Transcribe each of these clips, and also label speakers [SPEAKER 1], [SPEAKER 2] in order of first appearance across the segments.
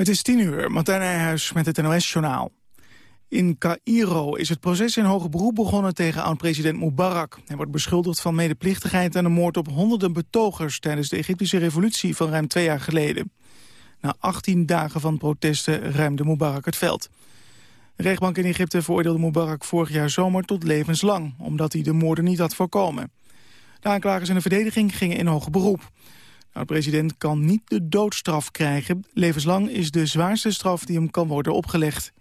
[SPEAKER 1] Het is tien uur, Martijn Nijhuis met het NOS-journaal. In Cairo is het proces in hoger beroep begonnen tegen oud-president Mubarak. Hij wordt beschuldigd van medeplichtigheid aan de moord op honderden betogers... tijdens de Egyptische revolutie van ruim twee jaar geleden. Na 18 dagen van protesten ruimde Mubarak het veld. De rechtbank in Egypte veroordeelde Mubarak vorig jaar zomer tot levenslang... omdat hij de moorden niet had voorkomen. De aanklagers en de verdediging gingen in hoger beroep. De president kan niet de doodstraf krijgen. Levenslang is de zwaarste straf die hem kan worden opgelegd.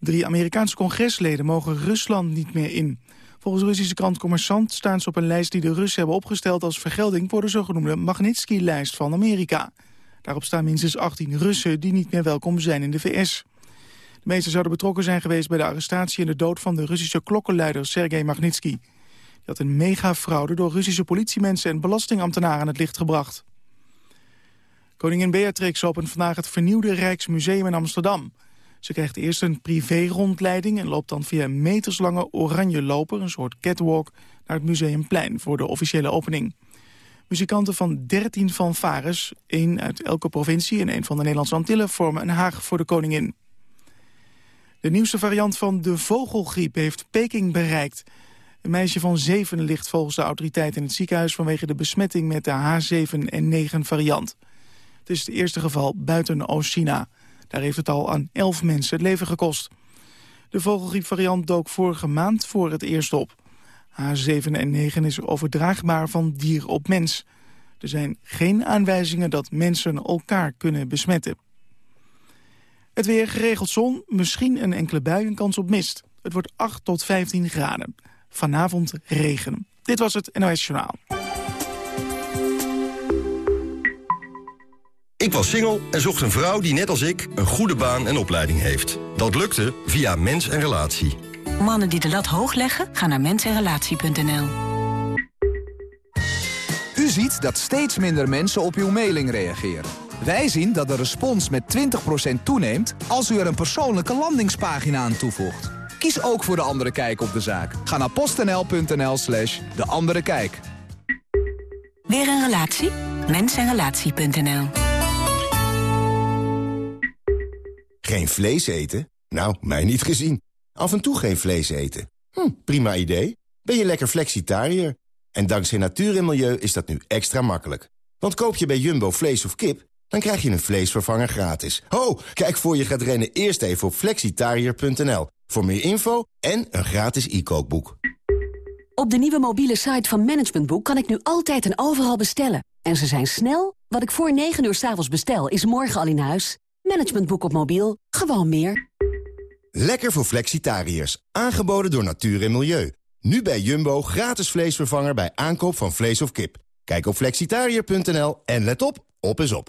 [SPEAKER 1] Drie Amerikaanse congresleden mogen Rusland niet meer in. Volgens Russische krant Commerçant staan ze op een lijst die de Russen hebben opgesteld als vergelding voor de zogenoemde Magnitsky-lijst van Amerika. Daarop staan minstens 18 Russen die niet meer welkom zijn in de VS. De meeste zouden betrokken zijn geweest bij de arrestatie en de dood van de Russische klokkenluider Sergei Magnitsky. Had een megafraude door Russische politiemensen en belastingambtenaren aan het licht gebracht. Koningin Beatrix opent vandaag het vernieuwde Rijksmuseum in Amsterdam. Ze krijgt eerst een privé-rondleiding en loopt dan via een meterslange oranje loper, een soort catwalk, naar het Museumplein voor de officiële opening. Muzikanten van 13 fanfares, één uit elke provincie en één van de Nederlandse Antillen, vormen een haag voor de koningin. De nieuwste variant van de vogelgriep heeft Peking bereikt. Een meisje van zeven ligt volgens de autoriteiten in het ziekenhuis... vanwege de besmetting met de H7N9 variant. Het is het eerste geval buiten Oost-China. Daar heeft het al aan elf mensen het leven gekost. De vogelgriepvariant dook vorige maand voor het eerst op. H7N9 is overdraagbaar van dier op mens. Er zijn geen aanwijzingen dat mensen elkaar kunnen besmetten. Het weer geregeld zon, misschien een enkele bui kans op mist. Het wordt 8 tot 15 graden. Vanavond regen. Dit was het NOS Journaal.
[SPEAKER 2] Ik was single en zocht een vrouw die net als ik een goede baan en opleiding heeft. Dat lukte via Mens en Relatie.
[SPEAKER 3] Mannen die de lat hoog leggen, gaan naar mensenrelatie.nl.
[SPEAKER 4] U ziet dat steeds minder mensen op uw mailing reageren. Wij zien dat de respons met 20% toeneemt als u er een persoonlijke landingspagina aan toevoegt. Kies ook voor De Andere Kijk op de zaak. Ga naar postnl.nl slash De Andere Kijk.
[SPEAKER 3] Weer een relatie? Mensenrelatie.nl
[SPEAKER 2] Geen vlees eten? Nou, mij niet gezien. Af en toe geen vlees eten. Hm, prima idee. Ben je lekker flexitariër? En dankzij natuur en milieu is dat nu extra makkelijk. Want koop je bij Jumbo vlees of kip, dan krijg je een vleesvervanger gratis. Ho, kijk voor je gaat rennen eerst even op flexitariër.nl. Voor meer info en een gratis e-kookboek.
[SPEAKER 5] Op de nieuwe mobiele site van Managementboek kan ik nu altijd en overal bestellen. En ze zijn snel. Wat ik voor 9 uur s'avonds bestel, is morgen al in huis. Managementboek op mobiel. Gewoon meer.
[SPEAKER 2] Lekker voor flexitariërs. Aangeboden door natuur en milieu. Nu bij Jumbo gratis vleesvervanger bij aankoop van vlees of kip. Kijk op flexitariër.nl en let op, op is op.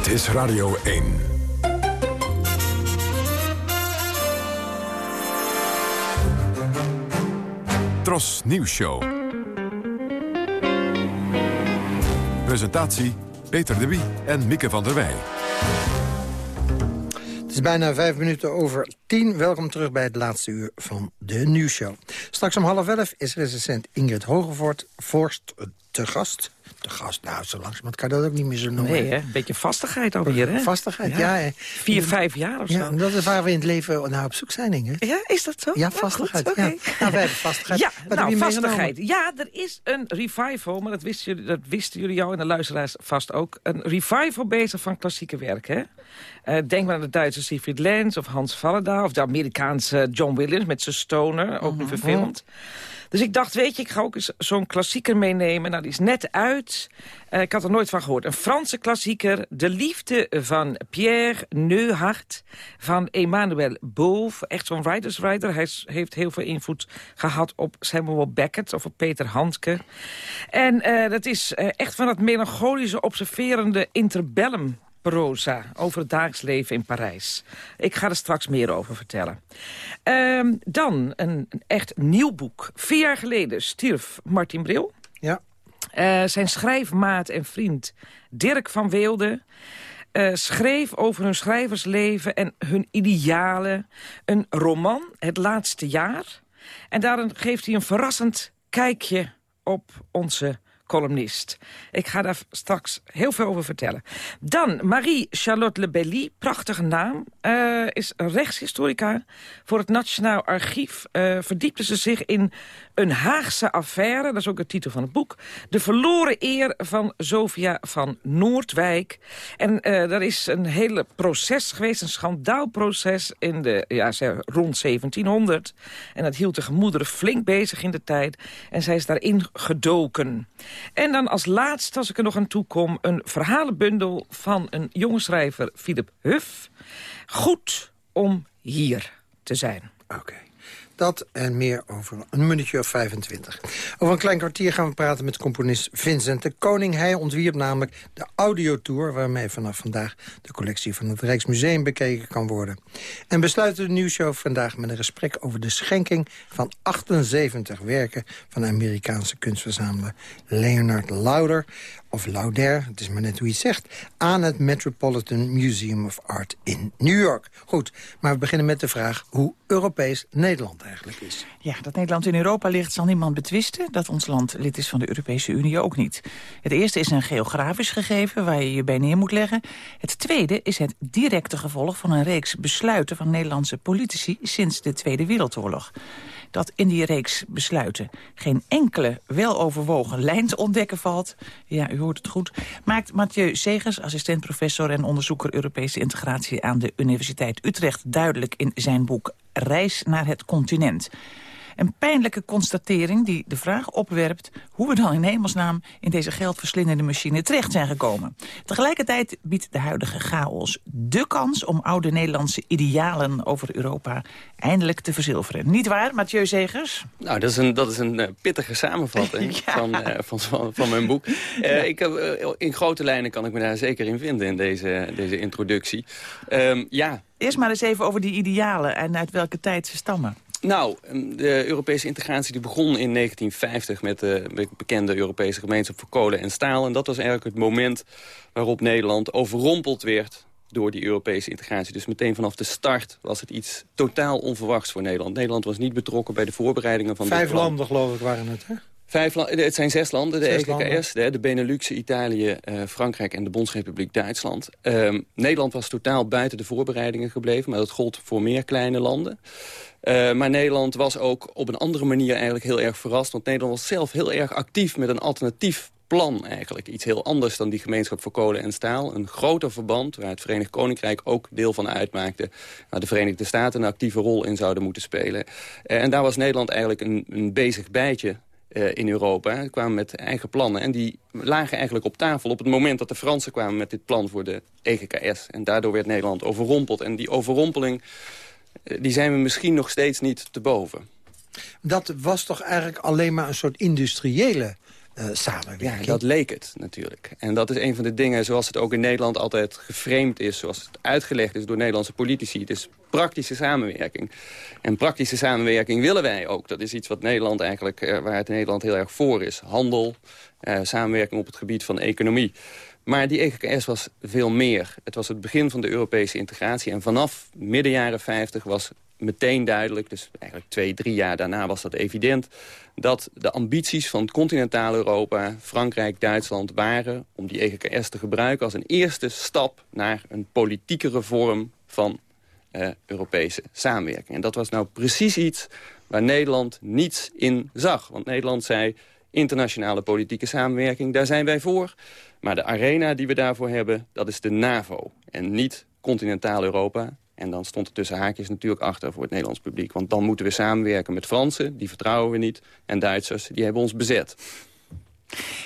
[SPEAKER 6] Dit is Radio 1. Tros Nieuws Show. Presentatie Peter de Wie en Mieke van der Wij.
[SPEAKER 7] Het is bijna vijf minuten over tien. Welkom terug bij het laatste uur van de nieuwsshow. Straks om half elf is recensent Ingrid Hogevoort, Vorst te gast. Te gast, nou, zo langzamerhand kan dat ook niet meer zo noemen.
[SPEAKER 8] Nee, hè? Een beetje vastigheid alweer, hè?
[SPEAKER 7] Vastigheid, ja. ja.
[SPEAKER 8] Vier, vijf jaar of zo.
[SPEAKER 7] Ja, dat is waar we in het leven naar op zoek zijn, Inge.
[SPEAKER 8] Ja, is dat zo?
[SPEAKER 7] Ja, vastigheid.
[SPEAKER 8] Goed,
[SPEAKER 7] ja. Nou, wij hebben vastigheid.
[SPEAKER 8] Ja,
[SPEAKER 7] Wat
[SPEAKER 8] nou, vastigheid. Ja, er is een revival, maar dat wisten jullie, dat wisten jullie jou en de luisteraars vast ook. Een revival bezig van klassieke werken, hè? Eh, denk maar aan de Duitse Siegfried Lenz of Hans Vallada... of de Amerikaanse John Williams met zijn stoner, ook nu verfilmd. Dus ik dacht, weet je, ik ga ook eens zo'n klassieker meenemen. Nou, die is net uit. Eh, ik had er nooit van gehoord. Een Franse klassieker. De liefde van Pierre Neuhardt. Van Emmanuel Bove. Echt zo'n writers writer. Hij heeft heel veel invloed gehad op Samuel Beckett of op Peter Handke. En eh, dat is eh, echt van het melancholische, observerende interbellum proza over het dagelijks leven in Parijs. Ik ga er straks meer over vertellen. Ehm, dan een, een echt nieuw boek. Vier jaar geleden stierf Martin Bril.
[SPEAKER 7] Ja.
[SPEAKER 8] Eh, zijn schrijfmaat en vriend Dirk van Weelde... eh, schreef over hun schrijversleven en hun idealen. Een roman, Het Laatste Jaar. En daarin geeft hij een verrassend kijkje op onze columnist. Ik ga daar straks heel veel over vertellen. Dan Marie-Charlotte Lebelly, prachtige naam, eh, is rechtshistorica. Voor het Nationaal Archief eh, verdiepte ze zich in een Haagse affaire. Dat is ook de titel van het boek. De verloren eer van Sofia van Noordwijk. En eh er is een hele proces geweest, een schandaalproces in de, ja, rond 1700. En dat hield de gemoederen flink bezig in de tijd. En zij is daarin gedoken. En dan als laatste, als ik er nog aan toe kom... een verhalenbundel van een jonge schrijver, Philip Huff. Goed om hier te zijn.
[SPEAKER 7] Oké. Dat en meer over een minuutje of 25. Over een klein kwartier gaan we praten met componist Vincent de Koning. Hij ontwierp namelijk de audiotour... waarmee vanaf vandaag de collectie van het Rijksmuseum bekeken kan worden. En besluiten de nieuwsshow vandaag met een gesprek... over de schenking van 78 werken van Amerikaanse kunstverzamelaar Leonard Lauder... of Lauder, het is maar net hoe je het zegt... aan het Metropolitan Museum of Art in New York. Goed, maar we beginnen met de vraag hoe Europees Nederland eigenlijk is.
[SPEAKER 9] Ja, dat Nederland in Europa ligt zal niemand betwisten. Dat ons land lid is van de Europese Unie ook niet. Het eerste is een geografisch gegeven waar je je bij neer moet leggen. Het tweede is het directe gevolg van een reeks besluiten van Nederlandse politici sinds de Tweede Wereldoorlog. Dat in die reeks besluiten geen enkele weloverwogen lijn te ontdekken valt, ja, u hoort het goed, maakt Mathieu Segers, assistent-professor en onderzoeker Europese integratie aan de Universiteit Utrecht, duidelijk in zijn boek Reis naar het continent. Een pijnlijke constatering die de vraag opwerpt... hoe we dan in hemelsnaam in deze geldverslindende machine terecht zijn gekomen. Tegelijkertijd biedt de huidige chaos de kans... om oude Nederlandse idealen over Europa eindelijk te verzilveren. Niet waar, Mathieu Zegers?
[SPEAKER 10] Nou, dat is een, dat is een eh, pittige samenvatting van, eh, van, van, van mijn boek. Eh, ik heb, in grote lijnen kan ik me daar zeker in vinden in deze, deze introductie. Ehm, ja,
[SPEAKER 9] Eerst maar eens even over die idealen en uit welke tijd ze stammen.
[SPEAKER 10] Nou, de Europese integratie die begon in 1950 met de bekende Europese gemeenschap voor kolen en staal. En dat was eigenlijk het moment waarop Nederland overrompeld werd door die Europese integratie. Dus meteen vanaf de start was het iets totaal onverwachts voor Nederland. Nederland was niet betrokken bij de voorbereidingen van dit
[SPEAKER 7] Vijf
[SPEAKER 10] plan.
[SPEAKER 7] landen, geloof ik, waren het, hè?
[SPEAKER 10] Vijf la- het zijn zes landen, de
[SPEAKER 7] Zes
[SPEAKER 10] EGKS, de, de Benelux, Italië, eh, Frankrijk en de Bondsrepubliek Duitsland. Ehm, Nederland was totaal buiten de voorbereidingen gebleven, maar dat gold voor meer kleine landen. Eh, maar Nederland was ook op een andere manier eigenlijk heel erg verrast, want Nederland was zelf heel erg actief met een alternatief plan eigenlijk. Iets heel anders dan die gemeenschap voor kolen en staal. Een groter verband waar het Verenigd Koninkrijk ook deel van uitmaakte. Waar de Verenigde Staten een actieve rol in zouden moeten spelen. Eh, en daar was Nederland eigenlijk een, een bezig bijtje eh, in Europa. Die kwamen met eigen plannen. En die lagen eigenlijk op tafel op het moment dat de Fransen kwamen met dit plan voor de EGKS. En daardoor werd Nederland overrompeld. En die overrompeling eh, die zijn we misschien nog steeds niet te boven.
[SPEAKER 7] Dat was toch eigenlijk alleen maar een soort industriële eh, samenwerking?
[SPEAKER 10] Ja, dat leek het natuurlijk. En dat is een van de dingen zoals het ook in Nederland altijd geframed is... zoals het uitgelegd is door Nederlandse politici. Het is praktische samenwerking. En praktische samenwerking willen wij ook. Dat is iets wat Nederland eigenlijk, eh, waar het Nederland heel erg voor is. Handel, eh, samenwerking op het gebied van economie. Maar die EGKS was veel meer. Het was het begin van de Europese integratie. En vanaf midden jaren 50 was meteen duidelijk, dus eigenlijk twee, drie jaar daarna was dat evident... dat de ambities van het continentale Europa, Frankrijk, Duitsland... waren om die EGKS te gebruiken als een eerste stap... naar een politiekere vorm van uh, Europese samenwerking. En dat was nou precies iets waar Nederland niets in zag. Want Nederland zei, internationale politieke samenwerking, daar zijn wij voor. Maar de arena die we daarvoor hebben, dat is de NAVO. En niet continentaal Europa. En dan stond er tussen haakjes natuurlijk achter voor het Nederlands publiek. Want dan moeten we samenwerken met Fransen, die vertrouwen we niet. En Duitsers, die hebben ons bezet.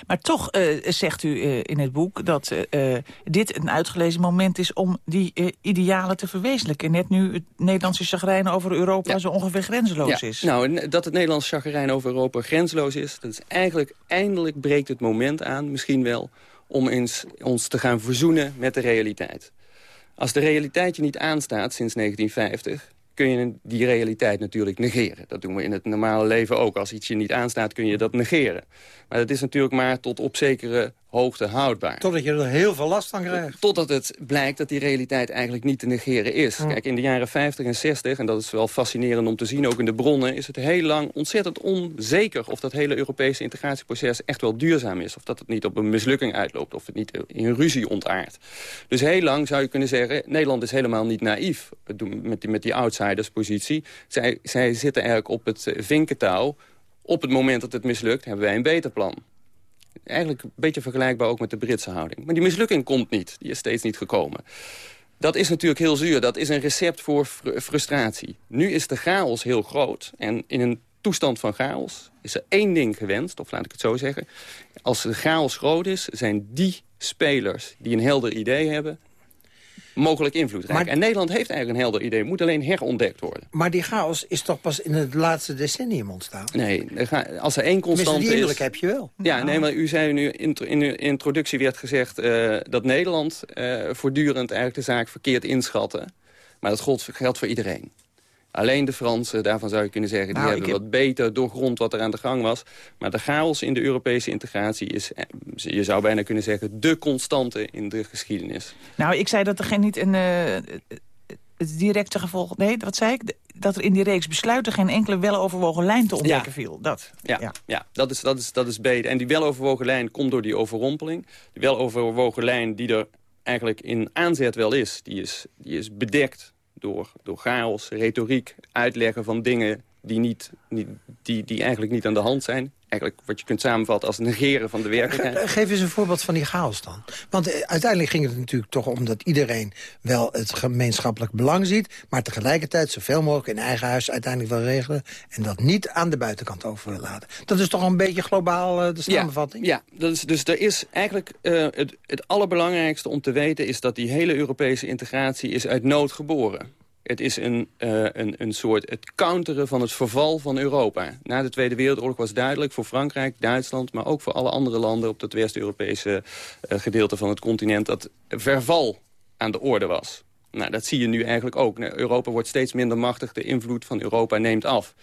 [SPEAKER 9] Maar toch uh, zegt u uh, in het boek dat uh, dit een uitgelezen moment is... om die idealen te verwezenlijken. Net nu het Nederlandse chagrijn over Europa ja. zo ongeveer grenzeloos
[SPEAKER 10] ja.
[SPEAKER 9] is.
[SPEAKER 10] Nou, dat het Nederlandse chagrijn over Europa grenzeloos is... dat is eigenlijk, eindelijk breekt het moment aan, misschien wel... om eens, ons te gaan verzoenen met de realiteit. Als de realiteit je niet aanstaat sinds 1950 kun je die realiteit natuurlijk negeren. Dat doen we in het normale leven ook. Als iets je niet aanstaat, kun je dat negeren. Maar dat is natuurlijk maar tot op zekere hoogte houdbaar.
[SPEAKER 7] Totdat je er heel veel last van krijgt.
[SPEAKER 10] Totdat het blijkt dat die realiteit eigenlijk niet te negeren is. Kijk, in de jaren 50 en 60, en dat is wel fascinerend om te zien... ook in de bronnen, is het heel lang ontzettend onzeker... of dat hele Europese integratieproces echt wel duurzaam is. Of dat het niet op een mislukking uitloopt. Of het niet in ruzie ontaart. Dus heel lang zou je kunnen zeggen... Nederland is helemaal niet naïef met die, met die outsiderspositie. Zij, zij zitten eigenlijk op het vinkentouw... Op het moment dat het mislukt, hebben wij een beter plan eigenlijk een beetje vergelijkbaar ook met de Britse houding. Maar die mislukking komt niet. Die is steeds niet gekomen. Dat is natuurlijk heel zuur. Dat is een recept voor fr frustratie. Nu is de chaos heel groot. En in een toestand van chaos is er één ding gewenst, of laat ik het zo zeggen. Als de chaos groot is, zijn die spelers die een helder idee hebben mogelijk invloedrijk. Maar, en Nederland heeft eigenlijk een helder idee. moet alleen herontdekt worden.
[SPEAKER 7] Maar die chaos is toch pas in het laatste decennium ontstaan?
[SPEAKER 10] Nee, als er één constante
[SPEAKER 7] is... die heb je wel.
[SPEAKER 10] Ja, nee, maar u zei nu, in de introductie werd gezegd... Uh, dat Nederland uh, voortdurend eigenlijk de zaak verkeerd inschatten. Maar dat geldt voor iedereen. Alleen de Fransen, daarvan zou je kunnen zeggen... die nou, hebben wat beter doorgrond wat er aan de gang was. Maar de chaos in de Europese integratie is... Eh, je zou bijna kunnen zeggen... de constante in de geschiedenis.
[SPEAKER 9] Nou, ik zei dat er geen niet een... Uh, het directe gevolg... Nee, wat zei ik? Dat er in die reeks besluiten geen enkele weloverwogen lijn te ontdekken viel. Dat.
[SPEAKER 10] Ja, ja. ja dat, is, dat, is, dat is beter. En die weloverwogen lijn komt door die overrompeling. Die weloverwogen lijn die er eigenlijk in aanzet wel is... die is, die is bedekt door, door chaos, retoriek, uitleggen van dingen die, niet, niet, die, die eigenlijk niet aan de hand zijn. Eigenlijk wat je kunt samenvatten als negeren van de werkelijkheid.
[SPEAKER 7] Geef eens een voorbeeld van die chaos dan. Want eh, uiteindelijk ging het natuurlijk toch om dat iedereen wel het gemeenschappelijk belang ziet... maar tegelijkertijd zoveel mogelijk in eigen huis uiteindelijk wil regelen... en dat niet aan de buitenkant over wil laten. Dat is toch een beetje globaal uh, de samenvatting?
[SPEAKER 10] Ja, ja dat is, dus er is eigenlijk uh, het, het allerbelangrijkste om te weten... is dat die hele Europese integratie is uit nood geboren. Het is een, uh, een, een soort het counteren van het verval van Europa. Na de Tweede Wereldoorlog was duidelijk voor Frankrijk, Duitsland... maar ook voor alle andere landen op het West-Europese uh, gedeelte van het continent... dat verval aan de orde was. Nou, dat zie je nu eigenlijk ook. Europa wordt steeds minder machtig, de invloed van Europa neemt af.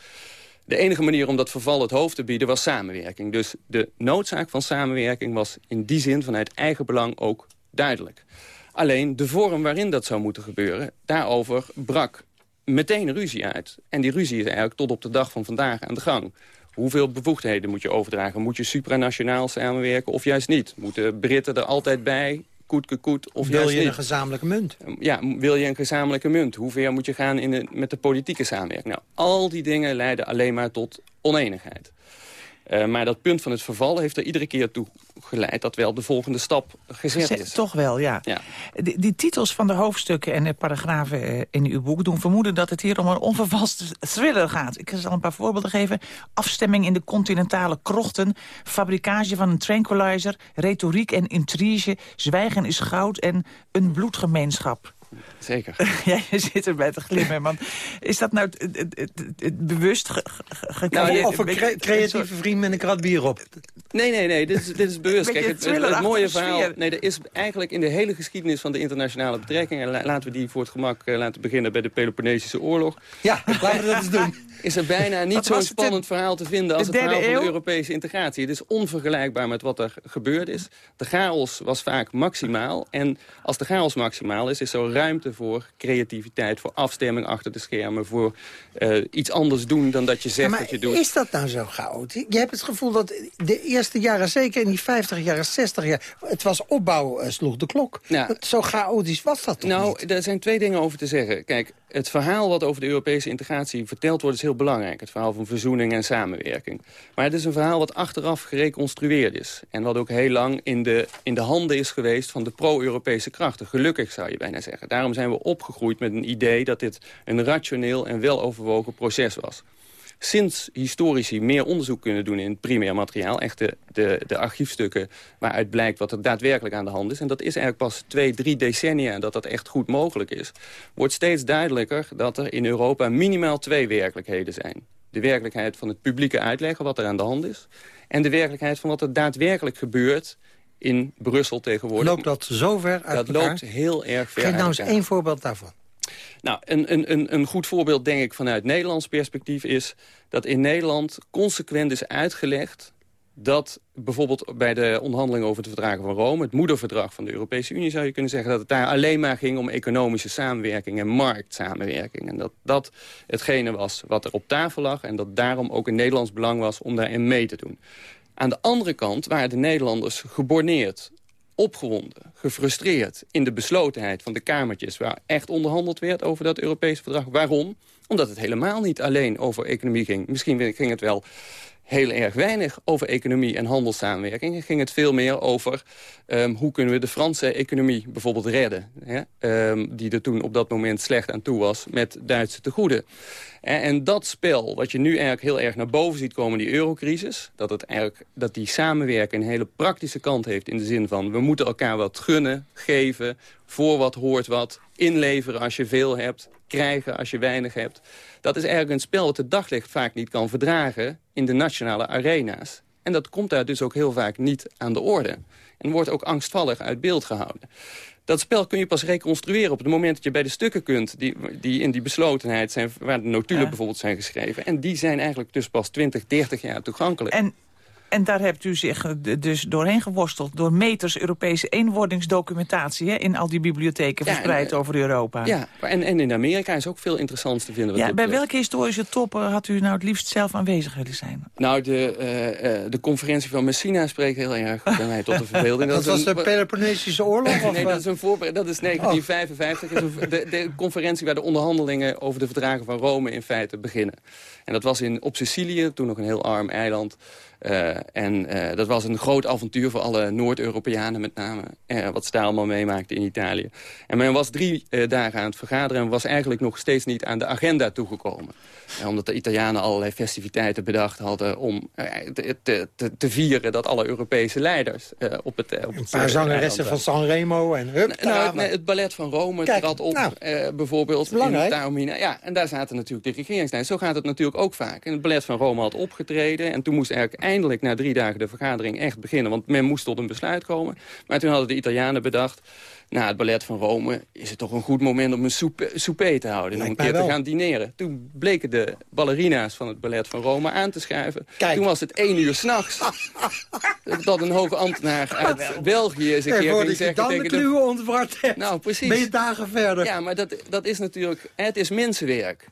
[SPEAKER 10] De enige manier om dat verval het hoofd te bieden was samenwerking. Dus de noodzaak van samenwerking was in die zin vanuit eigen belang ook duidelijk. Alleen de vorm waarin dat zou moeten gebeuren, daarover brak meteen ruzie uit. En die ruzie is eigenlijk tot op de dag van vandaag aan de gang. Hoeveel bevoegdheden moet je overdragen? Moet je supranationaal samenwerken of juist niet? Moeten Britten er altijd bij? Koet, koet, of
[SPEAKER 7] wil
[SPEAKER 10] je
[SPEAKER 7] een gezamenlijke munt?
[SPEAKER 10] Ja, wil je een gezamenlijke munt? Hoe ver moet je gaan in de, met de politieke samenwerking? Nou, al die dingen leiden alleen maar tot oneenigheid. Uh, maar dat punt van het verval heeft er iedere keer toe geleid... dat wel de volgende stap gezet is.
[SPEAKER 9] Toch wel, ja.
[SPEAKER 10] ja.
[SPEAKER 9] Die, die, titels van de hoofdstukken en de paragrafen eh, in uw boek... doen vermoeden dat het hier om een onvervalste thriller gaat. Ik zal een paar voorbeelden geven. Afstemming in de continentale krochten... fabrikage van een tranquilizer... retoriek en intrige... zwijgen is goud en een bloedgemeenschap.
[SPEAKER 10] Zeker.
[SPEAKER 9] ja, je zit erbij te glimmen, man. Is dat nou het, het, het, bewust
[SPEAKER 7] nou, Of een creatieve vriend met een krat bier op?
[SPEAKER 10] Nee, nee, nee, dit is, dit is bewust. Kijk, het, mooie verhaal... Nee, er is eigenlijk in de hele geschiedenis van de internationale betrekkingen... laten we die voor het gemak uh, laten beginnen bij de Peloponnesische oorlog.
[SPEAKER 7] Ja, laten we dat eens doen.
[SPEAKER 10] Is er bijna niet zo'n spannend verhaal te vinden als het verhaal van de Europese integratie. Het is onvergelijkbaar met wat er gebeurd is. De chaos was vaak maximaal. En als de chaos maximaal is, is zo ruimte voor creativiteit, voor afstemming achter de schermen, voor eh, iets anders doen dan dat je zegt dat je doet.
[SPEAKER 7] is dat nou zo chaotisch? Je hebt het gevoel dat de eerste jaren, zeker in die 50 jaren, 60 jaar... het was opbouw, uh, sloeg de klok.
[SPEAKER 10] Ja.
[SPEAKER 7] Zo chaotisch was dat toch
[SPEAKER 10] Nou,
[SPEAKER 7] niet?
[SPEAKER 10] er zijn twee dingen over te zeggen. Kijk, het verhaal wat over de Europese integratie verteld wordt... is heel belangrijk. Het verhaal van verzoening en samenwerking. Maar het is een verhaal wat achteraf gereconstrueerd is. En wat ook heel lang in de, in de handen is geweest van de pro-Europese krachten. Gelukkig zou je bijna zeggen. Daarom zijn we opgegroeid met een idee dat dit een rationeel en weloverwogen proces was. Sinds historici meer onderzoek kunnen doen in het primair materiaal... echt de, de, de archiefstukken waaruit blijkt wat er daadwerkelijk aan de hand is... en dat is eigenlijk pas twee, drie decennia dat dat echt goed mogelijk is... wordt steeds duidelijker dat er in Europa minimaal twee werkelijkheden zijn. De werkelijkheid van het publieke uitleggen wat er aan de hand is... en de werkelijkheid van wat er daadwerkelijk gebeurt in Brussel tegenwoordig.
[SPEAKER 7] Loopt dat zo ver uit
[SPEAKER 10] Dat
[SPEAKER 7] elkaar?
[SPEAKER 10] loopt heel erg ver
[SPEAKER 7] Geef nou eens één voorbeeld daarvan.
[SPEAKER 10] Nou, een, een, een, goed voorbeeld, denk ik, vanuit Nederlands perspectief... is dat in Nederland consequent is uitgelegd... dat bijvoorbeeld bij de onderhandelingen over het verdragen van Rome... het moederverdrag van de Europese Unie, zou je kunnen zeggen... dat het daar alleen maar ging om economische samenwerking en marktsamenwerking. En dat dat hetgene was wat er op tafel lag... en dat daarom ook in Nederlands belang was om daarin mee te doen. Aan de andere kant waren de Nederlanders geborneerd opgewonden, gefrustreerd in de beslotenheid van de kamertjes... waar echt onderhandeld werd over dat Europese verdrag. Waarom? Omdat het helemaal niet alleen over economie ging. Misschien ging het wel heel erg weinig over economie en handelssamenwerking. Ging het veel meer over um, hoe kunnen we de Franse economie bijvoorbeeld redden. Hè? Um, die er toen op dat moment slecht aan toe was met Duitse tegoeden. En, en dat spel, wat je nu eigenlijk heel erg naar boven ziet komen, die eurocrisis... dat, het eigenlijk, dat die samenwerking een hele praktische kant heeft in de zin van... we moeten elkaar wat gunnen, geven, voor wat hoort wat... inleveren als je veel hebt, krijgen als je weinig hebt. Dat is eigenlijk een spel dat het daglicht vaak niet kan verdragen... in de nationale arena's. En dat komt daar dus ook heel vaak niet aan de orde. En wordt ook angstvallig uit beeld gehouden. Dat spel kun je pas reconstrueren op het moment dat je bij de stukken kunt... die, die in die beslotenheid zijn, waar de notulen
[SPEAKER 9] Ja.
[SPEAKER 10] bijvoorbeeld zijn geschreven. En die zijn eigenlijk dus pas 20, 30 jaar toegankelijk.
[SPEAKER 9] En, en daar hebt u zich eh, dus doorheen geworsteld... door meters Europese eenwordingsdocumentatie... Hè, in al die bibliotheken
[SPEAKER 10] Ja,
[SPEAKER 9] verspreid
[SPEAKER 10] en,
[SPEAKER 9] over Europa.
[SPEAKER 10] Ja, en, en in Amerika is ook veel interessants te vinden. wat
[SPEAKER 9] Ja, bij
[SPEAKER 10] betreft.
[SPEAKER 9] welke historische toppen had u nou het liefst zelf aanwezig willen zijn?
[SPEAKER 10] Nou, de, eh, eh, de conferentie van Messina spreekt heel erg bij mij tot de verbeelding.
[SPEAKER 7] Dat, was
[SPEAKER 10] een-
[SPEAKER 7] de Peloponnesische oorlog? Of,
[SPEAKER 10] nee,
[SPEAKER 7] eh?
[SPEAKER 10] dat is een voorbereid. Dat is 1955. Dat is een- de, de conferentie waar de onderhandelingen over de verdragen van Rome in feite beginnen. En dat was in, op Sicilië, toen nog een heel arm eiland. Eh, en eh, dat was een groot avontuur voor alle Noord-Europeanen met name. eh, wat ze daar allemaal meemaakten in Italië. En men was drie dagen aan het vergaderen... en was eigenlijk nog steeds niet aan de agenda toegekomen. Omdat de Italianen allerlei festiviteiten bedacht hadden... om te, te, te, vieren dat alle Europese leiders op het... op
[SPEAKER 7] Een
[SPEAKER 10] het,
[SPEAKER 7] paar
[SPEAKER 10] eh,
[SPEAKER 7] zangeressen van Sanremo en hup,
[SPEAKER 10] nou,
[SPEAKER 7] daar
[SPEAKER 10] het, nee, het ballet van Rome
[SPEAKER 7] Kijk,
[SPEAKER 10] trad op,
[SPEAKER 7] nou,
[SPEAKER 10] bijvoorbeeld in. Taormina. Ja, en daar zaten natuurlijk de regeringsleiders. Zo gaat het natuurlijk ook vaak. En het ballet van Rome had opgetreden. En toen moest eigenlijk eindelijk na drie dagen de vergadering echt beginnen. Want men moest tot een besluit komen. Maar toen hadden de Italianen bedacht... Na het ballet van Rome is het toch een goed moment om een soupe, souper te houden. en om een keer te gaan dineren. Toen bleken de ballerina's van het ballet van Rome aan te schuiven.
[SPEAKER 7] Kijk.
[SPEAKER 10] Toen was het één uur s'nachts. dat een hoge ambtenaar uit België eens een
[SPEAKER 7] En
[SPEAKER 10] keer ging zeggen
[SPEAKER 7] dan
[SPEAKER 10] tegen de
[SPEAKER 7] kluwen ontward hebt,
[SPEAKER 10] nou, precies.
[SPEAKER 7] ben je dagen verder.
[SPEAKER 10] Ja, maar dat, dat is natuurlijk... Het is mensenwerk.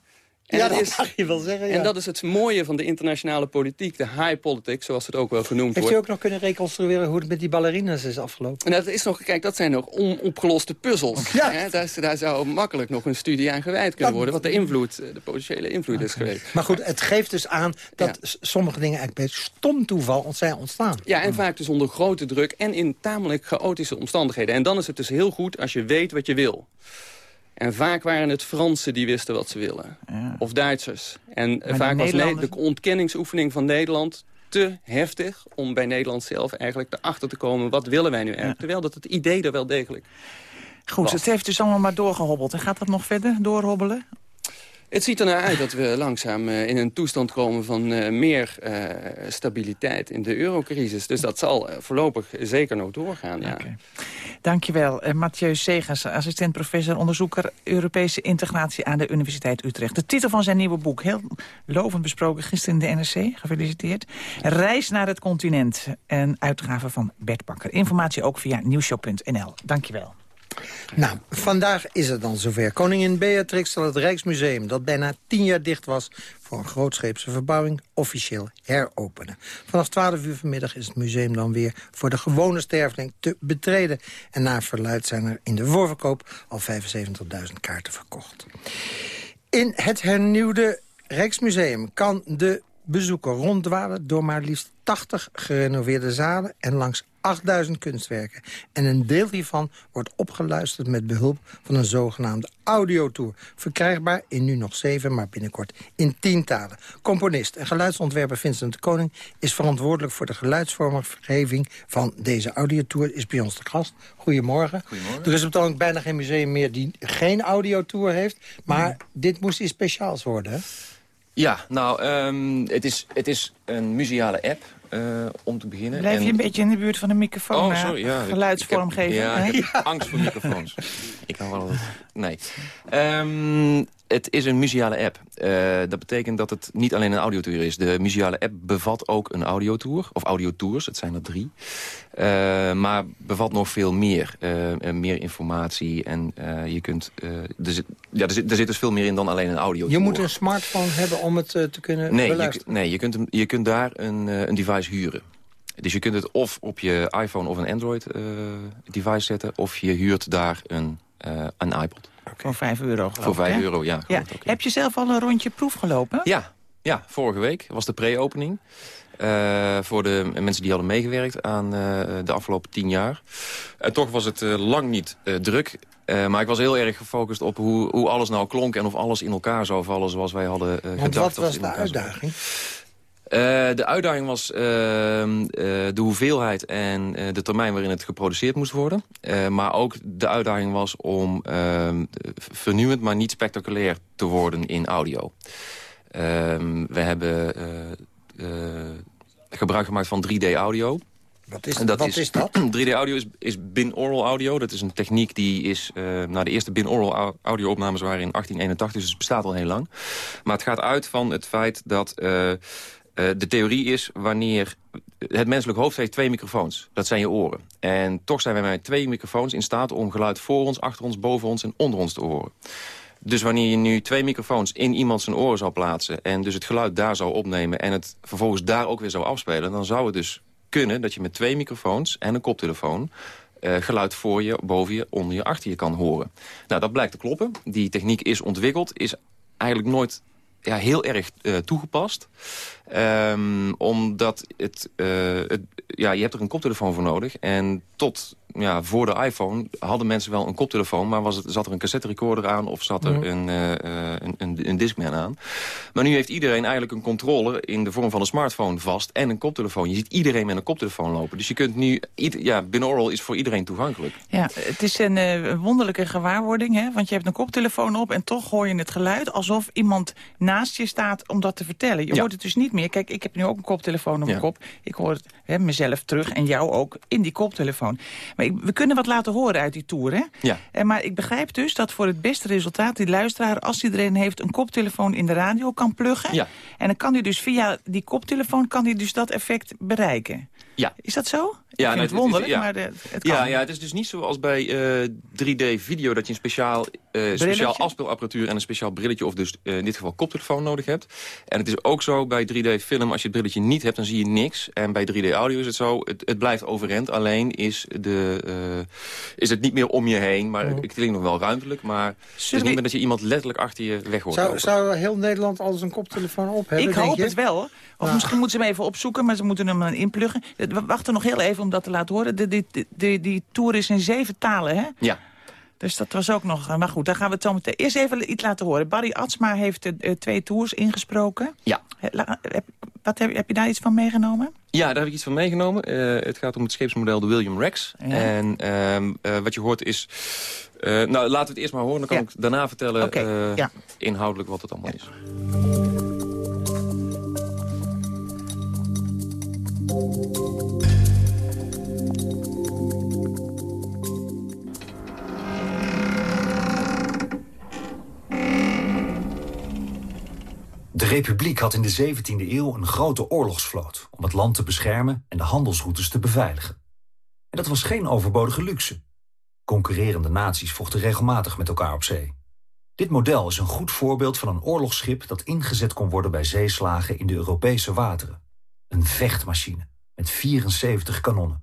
[SPEAKER 10] En
[SPEAKER 7] Ja,
[SPEAKER 10] dat is,
[SPEAKER 7] mag je wel zeggen, ja.
[SPEAKER 10] En dat is het mooie van de internationale politiek. De high politics, zoals het ook wel genoemd
[SPEAKER 7] Heeft u
[SPEAKER 10] wordt.
[SPEAKER 7] ook nog kunnen reconstrueren hoe het met die ballerinas is afgelopen?
[SPEAKER 10] En dat is nog, kijk, dat zijn nog onopgeloste puzzels.
[SPEAKER 7] Ja.
[SPEAKER 10] Hè, daar, zou makkelijk nog een studie aan gewijd kunnen
[SPEAKER 7] Ja.
[SPEAKER 10] worden. Wat de invloed, eh, de potentiële invloed is geweest.
[SPEAKER 7] Maar goed, het geeft dus aan dat sommige dingen eigenlijk bij stom toeval zijn ontstaan.
[SPEAKER 10] Ja, en vaak dus onder grote druk en in tamelijk chaotische omstandigheden. En dan is het dus heel goed als je weet wat je wil. En vaak waren het Fransen die wisten wat ze willen. Of Duitsers. En eh,
[SPEAKER 9] de
[SPEAKER 10] vaak was de ontkenningsoefening van Nederland te heftig... om bij Nederland zelf eigenlijk erachter te komen... wat willen wij nu eigenlijk? Terwijl dat het idee er wel degelijk
[SPEAKER 9] Goed,
[SPEAKER 10] was.
[SPEAKER 9] het heeft dus allemaal maar doorgehobbeld. En gaat dat nog verder doorhobbelen?
[SPEAKER 10] Het ziet er naar uit dat we langzaam eh, in een toestand komen van eh, meer eh, stabiliteit in de eurocrisis. Dus dat zal voorlopig zeker nog doorgaan, ja.
[SPEAKER 9] Dankjewel. Uh, Mathieu Segers, assistent professor onderzoeker Europese integratie aan de Universiteit Utrecht. De titel van zijn nieuwe boek, heel lovend besproken gisteren in de NRC, gefeliciteerd. Reis naar het continent, een uitgave van Bert Bakker. Informatie ook via nieuwshow.nl. Dankjewel.
[SPEAKER 7] Nou, vandaag is het dan zover. Koningin Beatrix zal het Rijksmuseum, dat bijna tien jaar dicht was... voor een grootscheepse verbouwing, officieel heropenen. Vanaf 12 uur vanmiddag is het museum dan weer voor de gewone sterveling te betreden. En na verluid zijn er in de voorverkoop al 75.000 kaarten verkocht. In het hernieuwde Rijksmuseum kan de bezoeker ronddwalen... door maar liefst 80 gerenoveerde zalen en langs 8000 kunstwerken. En een deel hiervan wordt opgeluisterd met behulp van een zogenaamde audiotour. Verkrijgbaar in nu nog zeven, maar binnenkort in tien talen. Componist en geluidsontwerper Vincent de Koning is verantwoordelijk voor de geluidsvormgeving van deze audiotour. Is bij ons de gast. Goedemorgen.
[SPEAKER 11] Goedemorgen.
[SPEAKER 7] Er is op het bijna geen museum meer die geen audiotour heeft. Maar dit moest iets speciaals worden, hè?
[SPEAKER 11] Ja, nou, um, het, is, het is een museale app, uh, om te beginnen.
[SPEAKER 9] Blijf je
[SPEAKER 11] en...
[SPEAKER 9] een beetje in de buurt van de microfoon,
[SPEAKER 11] oh, sorry, ja,
[SPEAKER 9] geluidsvormgeving?
[SPEAKER 11] Ik heb, ja, ik heb angst voor microfoons. ik kan wel... Nee. Um, het is een museale app. Uh, dat betekent dat het niet alleen een audiotour is. De museale app bevat ook een audiotour. Of audiotours, het zijn er drie. Uh, maar bevat nog veel meer. Uh, meer informatie. En je kunt... er, zit, ja, er, zit, er zit dus veel meer in dan alleen een audiotour.
[SPEAKER 7] Je moet een smartphone hebben om het te kunnen
[SPEAKER 11] nee,
[SPEAKER 7] beluisteren?
[SPEAKER 11] Je, nee, je kunt, je kunt daar een, een device huren. Dus je kunt het of op je iPhone of een Android-device zetten... of je huurt daar een, een iPod.
[SPEAKER 9] Voor 5 euro
[SPEAKER 11] Voor 5 euro, ja.
[SPEAKER 9] ja.
[SPEAKER 11] Ook, ja.
[SPEAKER 9] Heb je zelf al een rondje proef gelopen?
[SPEAKER 11] Ja, ja vorige week was de pre-opening. Uh, voor de mensen die hadden meegewerkt aan uh, de afgelopen tien jaar. En toch was het uh, lang niet druk. maar ik was heel erg gefocust op hoe, hoe, alles nou klonk... en of alles in elkaar zou vallen zoals wij hadden gedacht.
[SPEAKER 7] Want wat was de uitdaging?
[SPEAKER 11] Uh, de uitdaging was uh, uh, de hoeveelheid en de termijn waarin het geproduceerd moest worden. maar ook de uitdaging was om ehm, vernieuwend, maar niet spectaculair te worden in audio. Ehm, we hebben gebruik gemaakt van
[SPEAKER 7] 3D-audio. Wat is dat? Wat is, is dat?
[SPEAKER 11] 3D-audio is, is binaural audio. Dat is een techniek die is... Uh, nou, de eerste binaural audio-opnames waren in 1881, dus het bestaat al heel lang. Maar het gaat uit van het feit dat... Uh, uh, de theorie is wanneer... Het menselijk hoofd heeft twee microfoons. Dat zijn je oren. En toch zijn wij met twee microfoons in staat om geluid voor ons, achter ons, boven ons en onder ons te horen. Dus wanneer je nu twee microfoons in iemand zijn oren zou plaatsen... en dus het geluid daar zou opnemen en het vervolgens daar ook weer zou afspelen... dan zou het dus kunnen dat je met twee microfoons en een koptelefoon... Uh, geluid voor je, boven je, onder je, achter je kan horen. Nou, dat blijkt te kloppen. Die techniek is ontwikkeld, is eigenlijk nooit ja, heel erg uh, toegepast. Um, omdat het, uh, het, ja, je hebt er een koptelefoon voor nodig. En tot ja, voor de iPhone hadden mensen wel een koptelefoon... maar was het, zat er een cassette recorder aan of zat er een, uh, een, een, een Discman aan. Maar nu heeft iedereen eigenlijk een controller in de vorm van een smartphone vast... en een koptelefoon. Je ziet iedereen met een koptelefoon lopen. Dus je kunt nu... Ja, binaural is voor iedereen toegankelijk.
[SPEAKER 9] Ja, het is een uh, wonderlijke gewaarwording, hè? want je hebt een koptelefoon op... en toch hoor je het geluid alsof iemand naast je staat om dat te vertellen. Je ja. hoort het dus niet meer. Kijk, ik heb nu ook een koptelefoon op mijn ja. kop. Ik hoor het, hè, mezelf terug en jou ook in die koptelefoon. Maar ik, we kunnen wat laten horen uit die tour, hè?
[SPEAKER 11] Ja.
[SPEAKER 9] En, maar ik begrijp dus dat voor het beste resultaat... die luisteraar, als iedereen heeft, een koptelefoon in de radio kan pluggen.
[SPEAKER 11] Ja.
[SPEAKER 9] En dan kan hij dus via die koptelefoon kan hij dus dat effect bereiken.
[SPEAKER 11] Ja.
[SPEAKER 9] Is dat zo?
[SPEAKER 11] Ja,
[SPEAKER 9] ik vind
[SPEAKER 11] nou,
[SPEAKER 9] het wonderlijk,
[SPEAKER 11] is, ja.
[SPEAKER 9] maar de, het kan.
[SPEAKER 11] Ja, ja, het is dus niet zoals bij uh, 3D-video... dat je een speciaal, uh, speciaal afspeelapparatuur en een speciaal brilletje... of dus uh, in dit geval koptelefoon nodig hebt. En het is ook zo bij 3D-film, als je het brilletje niet hebt... dan zie je niks. En bij 3D-audio is het zo, het, het blijft overeind. Alleen is, de, uh, is het niet meer om je heen. Maar het klinkt nog wel ruimtelijk. Maar het is niet meer dat je iemand letterlijk achter je weg hoort
[SPEAKER 7] Zou, zou heel Nederland alles een koptelefoon op hebben,
[SPEAKER 9] Ik hoop
[SPEAKER 7] je?
[SPEAKER 9] het wel. Of ja. misschien moeten ze hem even opzoeken, maar ze moeten hem dan inpluggen. We wachten nog heel even om dat te laten horen. De, die, die, die tour is in zeven talen, hè?
[SPEAKER 11] Ja.
[SPEAKER 9] Dus dat was ook nog... Maar goed, dan gaan we het zo meteen... Eerst even iets laten horen. Barry Atsma heeft uh, twee tours ingesproken.
[SPEAKER 11] Ja.
[SPEAKER 9] Heb, wat heb, heb je daar iets van meegenomen?
[SPEAKER 11] Ja, daar heb ik iets van meegenomen. Uh, het gaat om het scheepsmodel de William Rex.
[SPEAKER 9] Ja.
[SPEAKER 11] En uh, wat je hoort is... nou, laten we het eerst maar horen. Dan kan
[SPEAKER 9] ja.
[SPEAKER 11] ik daarna vertellen
[SPEAKER 9] okay. ja.
[SPEAKER 11] inhoudelijk wat het allemaal is.
[SPEAKER 12] De Republiek had in de 17e eeuw een grote oorlogsvloot... om het land te beschermen en de handelsroutes te beveiligen. En dat was geen overbodige luxe. Concurrerende naties vochten regelmatig met elkaar op zee. Dit model is een goed voorbeeld van een oorlogsschip dat ingezet kon worden bij zeeslagen in de Europese wateren. Een vechtmachine met 74 kanonnen.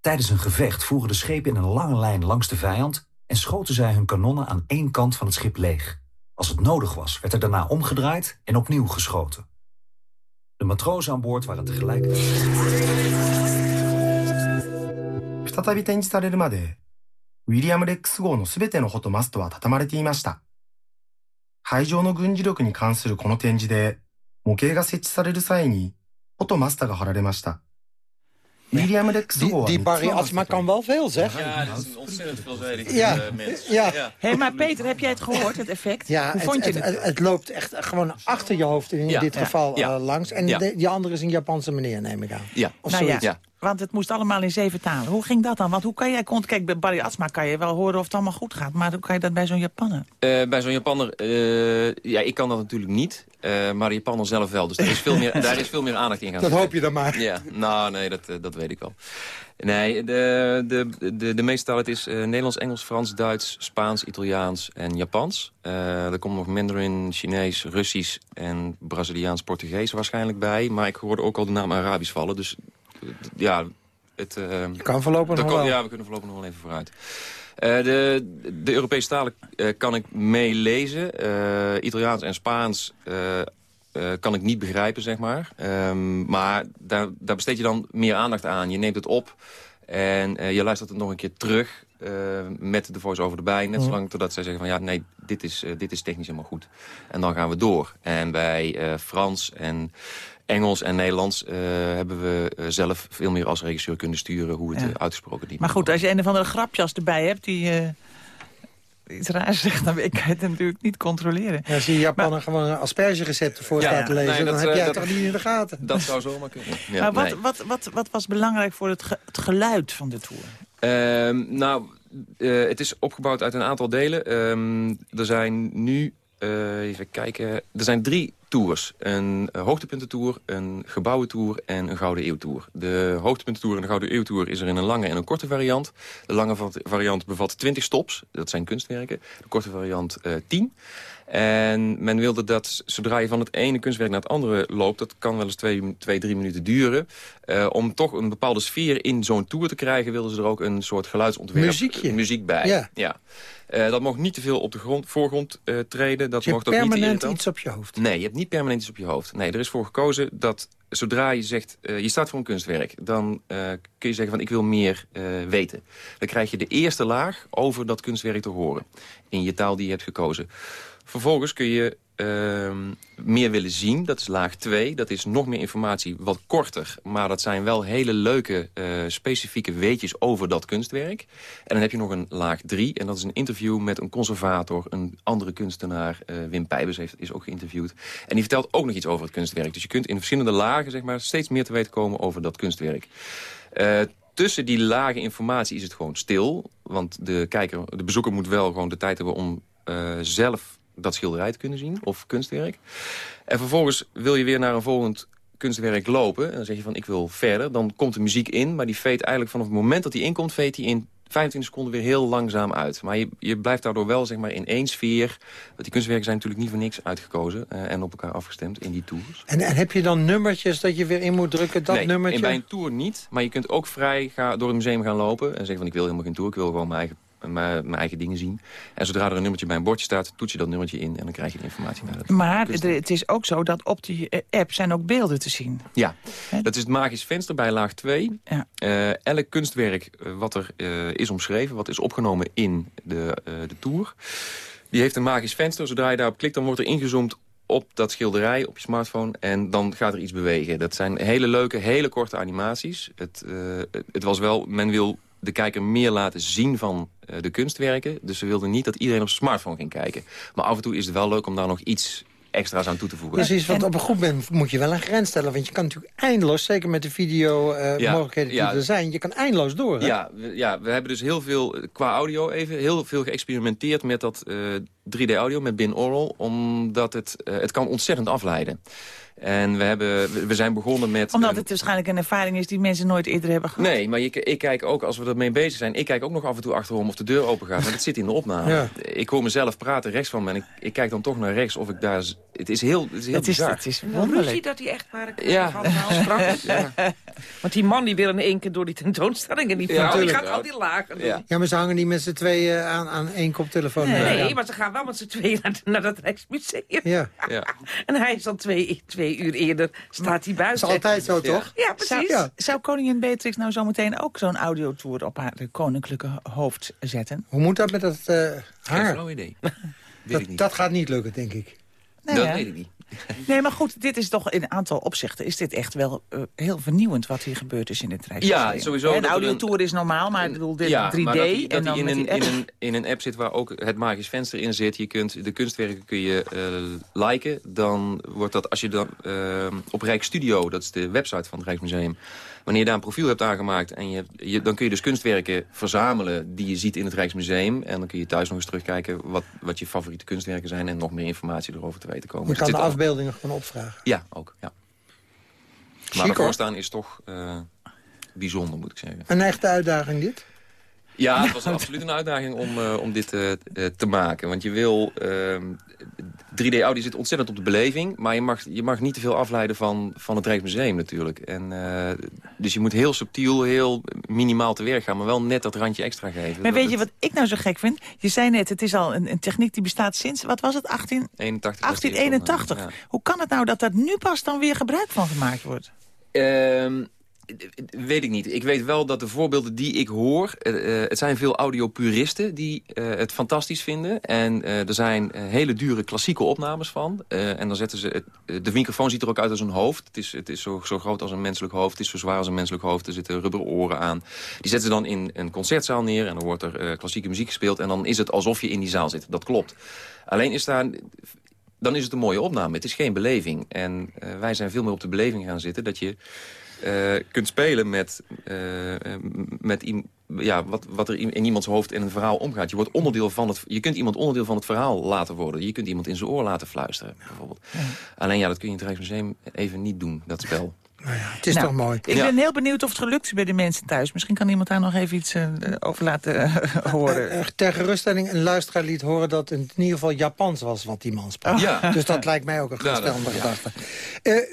[SPEAKER 12] Tijdens een gevecht voeren de schepen in een lange lijn langs de vijand en schoten zij hun kanonnen aan één kant van het schip leeg. Als het nodig was, werd er daarna omgedraaid en opnieuw geschoten. De matrozen aan boord waren tegelijkertijd...
[SPEAKER 13] 再び展示されるまで、ウィリアム・レックス号のすべての帆とマストは畳まれていました。海上の軍事力に関するこの展示で、模型が設置される際に、
[SPEAKER 7] die, Barry Asma kan wel veel, zeg.
[SPEAKER 11] Ja, dat is een ontzettend veel
[SPEAKER 7] ja.
[SPEAKER 11] Eh, mens.
[SPEAKER 7] Ja.
[SPEAKER 9] Hey, maar Peter, heb jij het gehoord, het effect?
[SPEAKER 7] Ja,
[SPEAKER 9] Hoe vond
[SPEAKER 7] het,
[SPEAKER 9] je
[SPEAKER 7] het? het? Loopt echt gewoon achter je hoofd in dit geval eh, langs. En die andere is een Japanse meneer, neem ik aan.
[SPEAKER 11] Ja.
[SPEAKER 7] Of
[SPEAKER 9] nou,
[SPEAKER 7] zoiets.
[SPEAKER 9] Ja want het moest allemaal in zeven talen. Hoe ging dat dan? Want hoe kan jij... kon- Kijk, bij Barry Asma kan je wel horen of het allemaal goed gaat. Maar hoe kan je dat bij zo'n Japaner?
[SPEAKER 11] Eh, bij zo'n Japanner, eh, ja, ik kan dat natuurlijk niet. eh, maar de Japaner zelf wel. Dus daar is veel meer, daar is veel meer aandacht in gaan
[SPEAKER 7] Dat hoop je dan maar.
[SPEAKER 11] Ja, nou nee, dat, dat weet ik wel. Nee, de, de, de, de meeste talen, het is eh, Nederlands, Engels, Frans, Duits, Spaans, Italiaans en Japans. Eh, er komt nog Mandarin, Chinees, Russisch en Braziliaans, Portugees waarschijnlijk bij. Maar ik hoorde ook al de naam Arabisch vallen, dus ja... Het, eh,
[SPEAKER 7] Je kan voorlopig nog wel.
[SPEAKER 11] Ja, we kunnen voorlopig nog wel even vooruit. Eh, de, de Europese talen eh, kan ik meelezen. Eh Italiaans en Spaans kan ik niet begrijpen, zeg maar. Ehm, maar daar, daar besteed je dan meer aandacht aan. Je neemt het op en je luistert het nog een keer terug... met de voice-over erbij. Net
[SPEAKER 7] Mhm.
[SPEAKER 11] zolang totdat zij zeggen van... ja, nee, dit is, dit is technisch helemaal goed. En dan gaan we door. En bij Frans en Engels en Nederlands eh, hebben we eh, zelf veel meer als regisseur kunnen sturen... hoe het
[SPEAKER 9] Ja.
[SPEAKER 11] uitgesproken niet
[SPEAKER 9] Maar goed, als je een of andere grapjas erbij hebt die eh, iets raars zegt... dan kan je het natuurlijk niet controleren.
[SPEAKER 7] Ja, als je Japaner gewoon een aspergerecept ervoor
[SPEAKER 11] Ja,
[SPEAKER 7] staat te
[SPEAKER 11] nee,
[SPEAKER 7] lezen...
[SPEAKER 11] dat,
[SPEAKER 7] dan heb jij het toch niet in de gaten.
[SPEAKER 11] Dat zou zomaar kunnen. Ja,
[SPEAKER 9] maar wat,
[SPEAKER 11] nee.
[SPEAKER 9] wat, wat, wat was belangrijk voor het, ge- het geluid van de tour?
[SPEAKER 11] Ehm, nou, eh, het is opgebouwd uit een aantal delen. Ehm, er zijn nu, even kijken, er zijn drie tours. Een uh, hoogtepuntentour, een gebouwentour en een Gouden Eeuwtour. De hoogtepuntentour en de Gouden Eeuwtour is er in een lange en een korte variant. De lange va- variant bevat 20 stops, dat zijn kunstwerken. De korte variant eh 10. En men wilde dat zodra je van het ene kunstwerk naar het andere loopt... dat kan wel eens twee, twee drie minuten duren. eh, om toch een bepaalde sfeer in zo'n tour te krijgen... wilden ze er ook een soort geluidsontwerp
[SPEAKER 7] Muziekje.
[SPEAKER 11] eh, muziek bij.
[SPEAKER 7] Ja.
[SPEAKER 11] Eh, dat mocht niet te veel op de grond, voorgrond treden. Dat
[SPEAKER 7] je
[SPEAKER 11] mocht
[SPEAKER 7] hebt
[SPEAKER 11] ook niet
[SPEAKER 7] permanent
[SPEAKER 11] irritant.
[SPEAKER 7] iets op je hoofd.
[SPEAKER 11] Nee, je hebt niet permanent iets op je hoofd. Nee, er is voor gekozen dat zodra je zegt... je staat voor een kunstwerk, dan kun je zeggen van ik wil meer weten. Dan krijg je de eerste laag over dat kunstwerk te horen. In je taal die je hebt gekozen. Vervolgens kun je ehm, meer willen zien. Dat is laag 2. Dat is nog meer informatie, wat korter. Maar dat zijn wel hele leuke, eh, specifieke weetjes over dat kunstwerk. En dan heb je nog een laag 3. En dat is een interview met een conservator, een andere kunstenaar. eh, Wim Pijbers heeft, is ook geïnterviewd. En die vertelt ook nog iets over het kunstwerk. Dus je kunt in verschillende lagen zeg maar, steeds meer te weten komen over dat kunstwerk. Eh, tussen die lage informatie is het gewoon stil. Want de, kijker, de bezoeker moet wel gewoon de tijd hebben om zelf dat schilderij te kunnen zien. Of kunstwerk. En vervolgens wil je weer naar een volgend kunstwerk lopen. En dan zeg je van ik wil verder. Dan komt de muziek in. Maar die veet eigenlijk vanaf het moment dat die inkomt... veet die in 25 seconden weer heel langzaam uit. Maar je, je blijft daardoor wel zeg maar, in één sfeer. Want die kunstwerken zijn natuurlijk niet voor niks uitgekozen. eh, en op elkaar afgestemd in die tours.
[SPEAKER 7] En, en heb je dan nummertjes dat je weer in moet drukken, dat
[SPEAKER 11] nee,
[SPEAKER 7] nummertje?
[SPEAKER 11] in- bij een tour niet. Maar je kunt ook vrij ga, door het museum gaan lopen. En zeggen van ik wil helemaal geen tour. Ik wil gewoon mijn eigen, mijn, mijn eigen dingen zien. En zodra er een nummertje bij een bordje staat... toets je dat nummertje in en dan krijg je de informatie. naar het
[SPEAKER 9] Maar het is ook zo dat op die eh, app zijn ook beelden te zien.
[SPEAKER 11] Ja, dat is het magisch venster bij laag 2.
[SPEAKER 9] Ja.
[SPEAKER 11] Eh, elk kunstwerk eh, wat er eh, is omschreven, wat is opgenomen in de, eh, de tour... die heeft een magisch venster. Zodra je daarop klikt, dan wordt er ingezoomd op dat schilderij, op je smartphone... en dan gaat er iets bewegen. Dat zijn hele leuke, hele korte animaties. Het, eh, het- het was wel, men wil de kijker meer laten zien van eh, de kunstwerken. Dus ze wilden niet dat iedereen op zijn smartphone ging kijken. Maar af en toe is het wel leuk om daar nog iets extra's aan toe te voegen.
[SPEAKER 7] Precies, want op een goed moment moet je wel een grens stellen. Want je kan natuurlijk eindeloos, zeker met de video eh,
[SPEAKER 11] Ja,
[SPEAKER 7] mogelijkheden die
[SPEAKER 11] ja.
[SPEAKER 7] er zijn... je kan eindeloos door. hè?
[SPEAKER 11] Ja, we, ja, we hebben dus heel veel, eh, qua audio even, heel veel geëxperimenteerd met dat, eh, 3D-audio met binaural, omdat het, uh, het kan ontzettend afleiden. En we, hebben, we zijn begonnen met...
[SPEAKER 9] Omdat het waarschijnlijk een ervaring is die mensen nooit eerder hebben gehad.
[SPEAKER 11] Nee, maar ik, ik kijk ook, als we ermee bezig zijn... ik kijk ook nog af en toe achterom of de deur open gaat. Maar dat zit in de opname. Ja. Ik hoor mezelf praten rechts van me en ik, ik kijk dan toch naar rechts of ik daar... Het is heel, het is heel
[SPEAKER 9] het is,
[SPEAKER 11] bizar.
[SPEAKER 9] Het is
[SPEAKER 8] wonderlijk. dat hij echt maar ja. sprak. ja. Want die man die wil in één keer door die tentoonstellingen niet ja, Die gaat al die lagen doen.
[SPEAKER 7] Ja. maar ze hangen niet met z'n tweeën aan, aan één koptelefoon.
[SPEAKER 8] Nee, nee maar ze gaan wel met z'n tweeën naar, naar dat Rijksmuseum. Ja. ja. En hij is dan twee, twee uur eerder staat hij buiten.
[SPEAKER 7] Dat is altijd zo, toch?
[SPEAKER 8] Ja, precies. Zou,
[SPEAKER 9] zou koningin Beatrix nou zometeen ook zo'n audiotour op haar koninklijke hoofd zetten?
[SPEAKER 7] Hoe moet dat met dat uh, haar?
[SPEAKER 11] Geen idee.
[SPEAKER 7] dat, dat gaat niet lukken, denk ik.
[SPEAKER 11] Nee, dat weet ik niet.
[SPEAKER 9] Nee, maar goed, dit is toch in een aantal opzichten... is dit echt wel uh, heel vernieuwend wat hier gebeurd is in het Rijksmuseum.
[SPEAKER 11] Ja, sowieso.
[SPEAKER 9] En de audiotour is normaal, maar ik bedoel, dit ja, 3D...
[SPEAKER 11] Maar dat, die,
[SPEAKER 9] en
[SPEAKER 11] dan in, een, in, een, in een app zit waar ook het magisch venster in zit. Je kunt, de kunstwerken kun je uh, liken. Dan wordt dat, als je dan uh, op Rijksstudio, dat is de website van het Rijksmuseum... Wanneer je daar een profiel hebt aangemaakt... En je, je, dan kun je dus kunstwerken verzamelen die je ziet in het Rijksmuseum. En dan kun je thuis nog eens terugkijken wat, wat je favoriete kunstwerken zijn... en nog meer informatie erover te weten komen.
[SPEAKER 7] Je kan de afbeeldingen gewoon opvragen.
[SPEAKER 11] Ja, ook. Ja. Maar ervoor staan is toch uh, bijzonder, moet ik zeggen.
[SPEAKER 7] Een echte uitdaging dit?
[SPEAKER 11] Ja, het was absoluut een uitdaging om, uh, om dit uh, te maken. Want je wil... 3D-audio ehm, zit ontzettend op de beleving. Maar je mag, je mag niet te veel afleiden van, van het Rijksmuseum natuurlijk. En, dus je moet heel subtiel, heel minimaal te werk gaan. Maar wel net dat randje extra geven.
[SPEAKER 9] Maar weet je wat ik nou zo gek vind? Je zei net, het is al een, een techniek die bestaat sinds... Wat was het? 18...
[SPEAKER 11] 81,
[SPEAKER 9] 1881. Ja. Hoe kan het nou dat dat nu pas dan weer gebruik van gemaakt wordt?
[SPEAKER 11] Um, Weet ik niet. Ik weet wel dat de voorbeelden die ik hoor... Uh, het zijn veel audiopuristen die uh, het fantastisch vinden. En er zijn hele dure klassieke opnames van. en dan zetten ze... De microfoon ziet er ook uit als een hoofd. Het is, het is zo, zo groot als een menselijk hoofd. Het is zo zwaar als een menselijk hoofd. Er zitten rubber oren aan. Die zetten ze dan in een concertzaal neer. En dan wordt er klassieke muziek gespeeld. En dan is het alsof je in die zaal zit. Dat klopt. Alleen is daar dan is het een mooie opname. Het is geen beleving. En wij zijn veel meer op de beleving gaan zitten... dat je uh, kunt spelen met, uh, met ja, wat, wat er in, iemands hoofd in een verhaal omgaat. Je, wordt onderdeel van het, je kunt iemand onderdeel van het verhaal laten worden. Je kunt iemand in zijn oor laten fluisteren, bijvoorbeeld. Alleen ja, dat kun je in het Rijksmuseum even niet doen, dat spel.
[SPEAKER 7] Nou ja, het is nou, toch mooi.
[SPEAKER 9] Ik ben heel benieuwd of het gelukt is bij de mensen thuis. Misschien kan iemand daar nog even iets uh, over laten uh, horen.
[SPEAKER 7] Uh, ter geruststelling, een luisteraar liet horen dat het in ieder geval Japans was wat die man sprak. Ja. Dus dat lijkt mij ook een geruststellende ja, gedachte.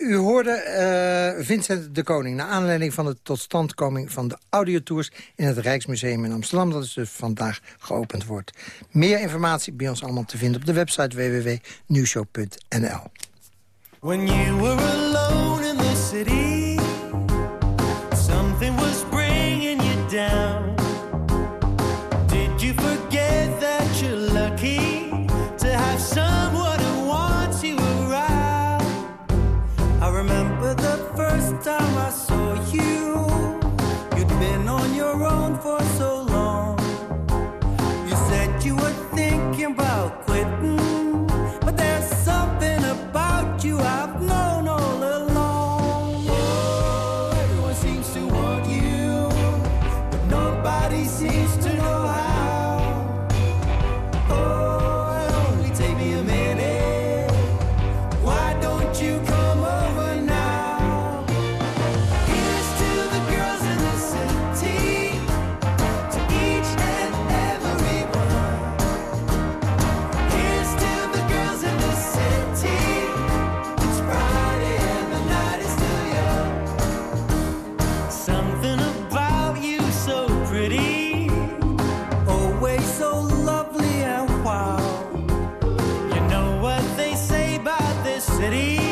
[SPEAKER 7] u hoorde Vincent de Koning naar aanleiding van de totstandkoming van de audiotours in het Rijksmuseum in Amsterdam. Dat is dus vandaag geopend wordt. Meer informatie bij ons allemaal te vinden op de website www.nieuwshow.nl. When you were alone city, city.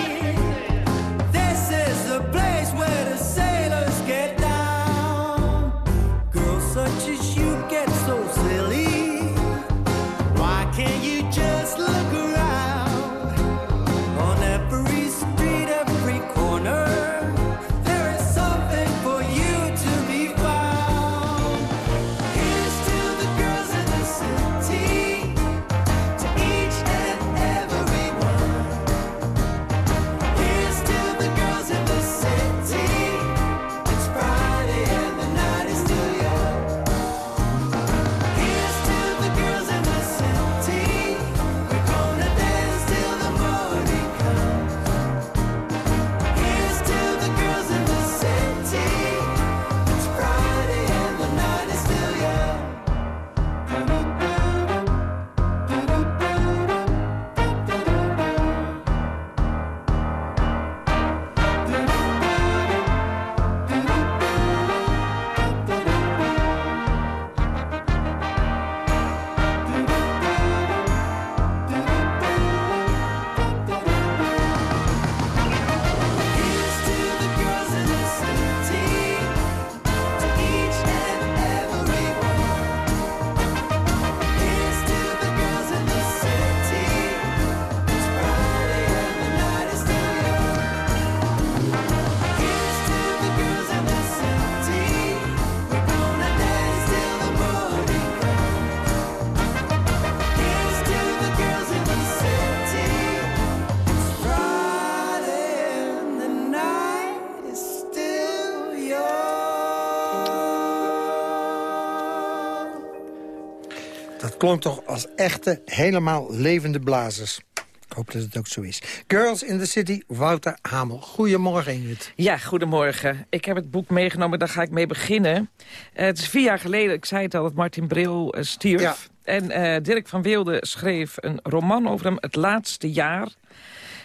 [SPEAKER 7] Dat klonk toch als echte, helemaal levende blazers. Ik hoop dat het ook zo is. Girls in the City, Wouter Hamel. Goedemorgen, Ingrid.
[SPEAKER 8] Ja, goedemorgen. Ik heb het boek meegenomen, daar ga ik mee beginnen. Eh, het is vier jaar geleden, ik zei het al, dat Martin Bril uh, stierf.
[SPEAKER 7] Ja.
[SPEAKER 8] En uh, Dirk van Weelde schreef een roman over hem, Het Laatste Jaar.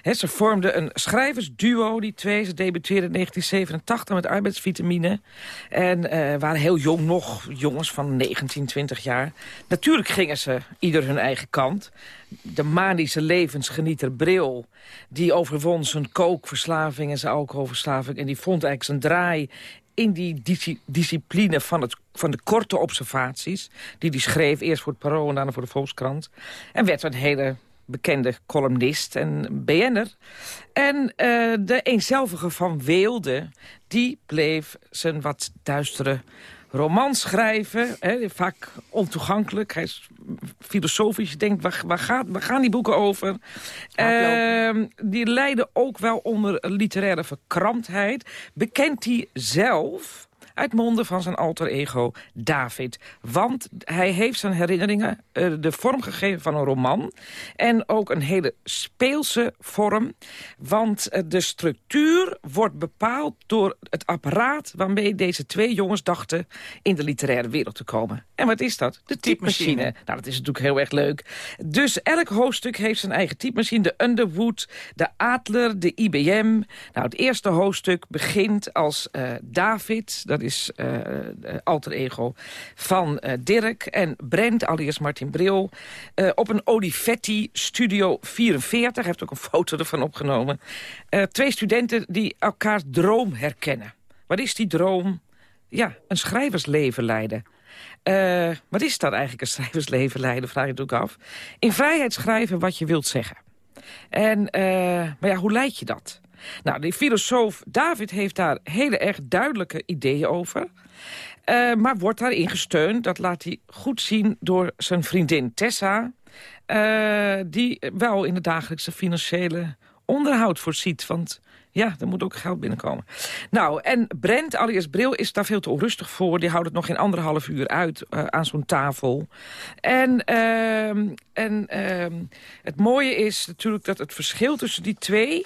[SPEAKER 8] Ze vormden een schrijversduo, die twee. Ze debuteerden in 1987 met arbeidsvitamine. En uh, waren heel jong nog, jongens van 19, 20 jaar. Natuurlijk gingen ze ieder hun eigen kant. De manische levensgenieter Bril, die overwon zijn kookverslaving en zijn alcoholverslaving. En die vond eigenlijk zijn draai in die discipline van, het, van de korte observaties... die hij schreef, eerst voor het Parool en daarna voor de Volkskrant. En werd een hele bekende columnist en BN'er. En uh, de eenzelvige Van Weelde, die bleef zijn wat duistere roman schrijven. Hè, vaak ontoegankelijk. Hij is filosofisch. Je denkt, waar, waar, gaat, waar gaan die boeken over? Uh, die leiden ook wel onder literaire verkramptheid. Bekent hij zelf uit monden van zijn alter ego David. Want hij heeft zijn herinneringen uh, de vorm gegeven van een roman. En ook een hele speelse vorm. Want uh, de structuur wordt bepaald door het apparaat... waarmee deze twee jongens dachten in de literaire wereld te komen. En wat is dat? De typemachine. Nou, dat is natuurlijk heel erg leuk. Dus elk hoofdstuk heeft zijn eigen typemachine. De Underwood, de Adler, de IBM. Nou, het eerste hoofdstuk begint als uh, David... Dat is uh, alter ego van uh, Dirk en Brent, alias Martin Bril... Op een Olivetti Studio 44. Hij heeft ook een foto ervan opgenomen. twee studenten die elkaars droom herkennen. Wat is die droom? Ja, een schrijversleven leiden. wat is dat eigenlijk, een schrijversleven leiden, vraag je natuurlijk af. In vrijheid schrijven wat je wilt zeggen. En, maar ja, hoe leid je dat? Nou, de filosoof David heeft daar hele erg duidelijke ideeën over. Uh, maar wordt daarin gesteund, dat laat hij goed zien door zijn vriendin Tessa... Uh, die wel in de dagelijkse financiële onderhoud voorziet. Want ja, er moet ook geld binnenkomen. Nou, en Brent, alias Bril, is daar veel te onrustig voor. Die houdt het nog geen anderhalf uur uit uh, aan zo'n tafel. En, uh, en uh, het mooie is natuurlijk dat het verschil tussen die twee...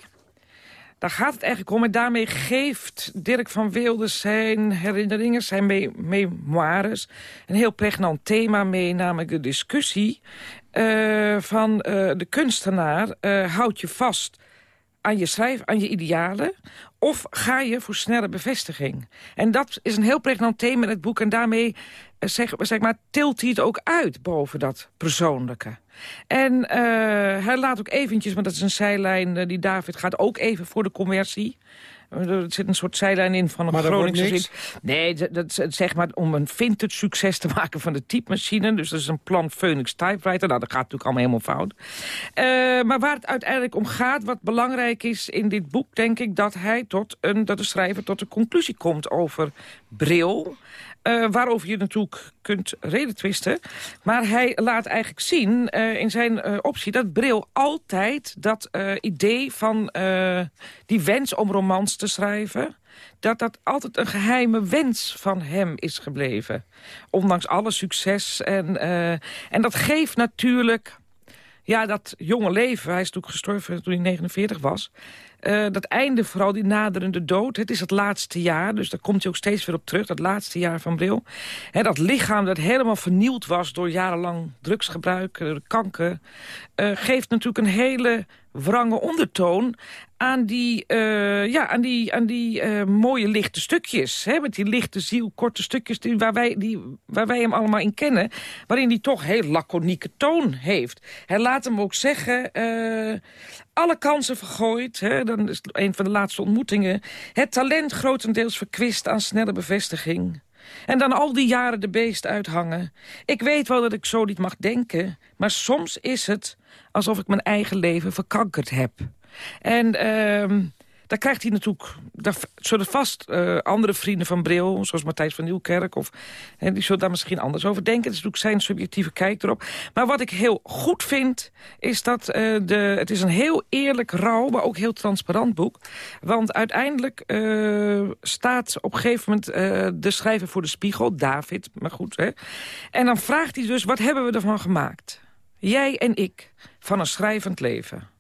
[SPEAKER 8] Daar gaat het eigenlijk om. En daarmee geeft Dirk van Weelde zijn herinneringen, zijn me memoires... een heel pregnant thema mee, namelijk de discussie uh, van uh, de kunstenaar... Uh, houd je vast aan je schrijf, aan je idealen... of ga je voor snelle bevestiging? En dat is een heel pregnant thema in het boek... en daarmee zeg, zeg maar, tilt hij het ook uit boven dat persoonlijke. En uh, hij laat ook eventjes, maar dat is een zijlijn... Uh, die David gaat ook even voor de commercie. Er zit een soort zijlijn in van een Groningse... Nee, dat, zeg maar om een vintage succes te maken van de typemachine. Dus dat is een plan Phoenix Typewriter. Nou, dat gaat natuurlijk allemaal helemaal fout. Uh, maar waar het uiteindelijk om gaat, wat belangrijk is in dit boek... denk ik dat hij tot een, dat de schrijver tot een conclusie komt over Bril... Uh, waarover je natuurlijk kunt reden twisten. Maar hij laat eigenlijk zien uh, in zijn uh, optie dat Bril altijd dat idee van die wens om romans te schrijven dat dat altijd een geheime wens van hem is gebleven. Ondanks alle succes. En, en dat geeft natuurlijk ja, dat jonge leven. Hij is natuurlijk gestorven toen hij 49 was. Uh, dat einde, vooral die naderende dood. Het is het laatste jaar, dus daar komt hij ook steeds weer op terug. Dat laatste jaar van Bril. He, dat lichaam dat helemaal vernield was door jarenlang drugsgebruik, door kanker... Uh, geeft natuurlijk een hele wrange ondertoon aan die, uh, ja, aan die, aan die uh, mooie lichte stukjes. Hè, met die lichte ziel, korte stukjes die, waar, wij, die, waar wij hem allemaal in kennen. Waarin hij toch heel laconieke toon heeft. Hij laat hem ook zeggen... Uh, alle kansen vergooid. Hè, dan is een van de laatste ontmoetingen. Het talent grotendeels verkwist aan snelle bevestiging. En dan al die jaren de beest uithangen. Ik weet wel dat ik zo niet mag denken. Maar soms is het alsof ik mijn eigen leven verkankerd heb. En uh, daar krijgt hij natuurlijk... Daar zullen vast eh, andere vrienden van Bril, zoals Matthijs van Nieuwkerk... Of, die zullen daar misschien anders over denken. Het is natuurlijk zijn subjectieve kijk erop. Maar wat ik heel goed vind, is dat uh, de, het is een heel eerlijk, rauw... maar ook heel transparant boek. Want uiteindelijk uh, staat op een gegeven moment de schrijver voor de spiegel... David, maar goed. Hè? En dan vraagt hij dus, wat hebben we ervan gemaakt? Jij en ik, van een schrijvend leven...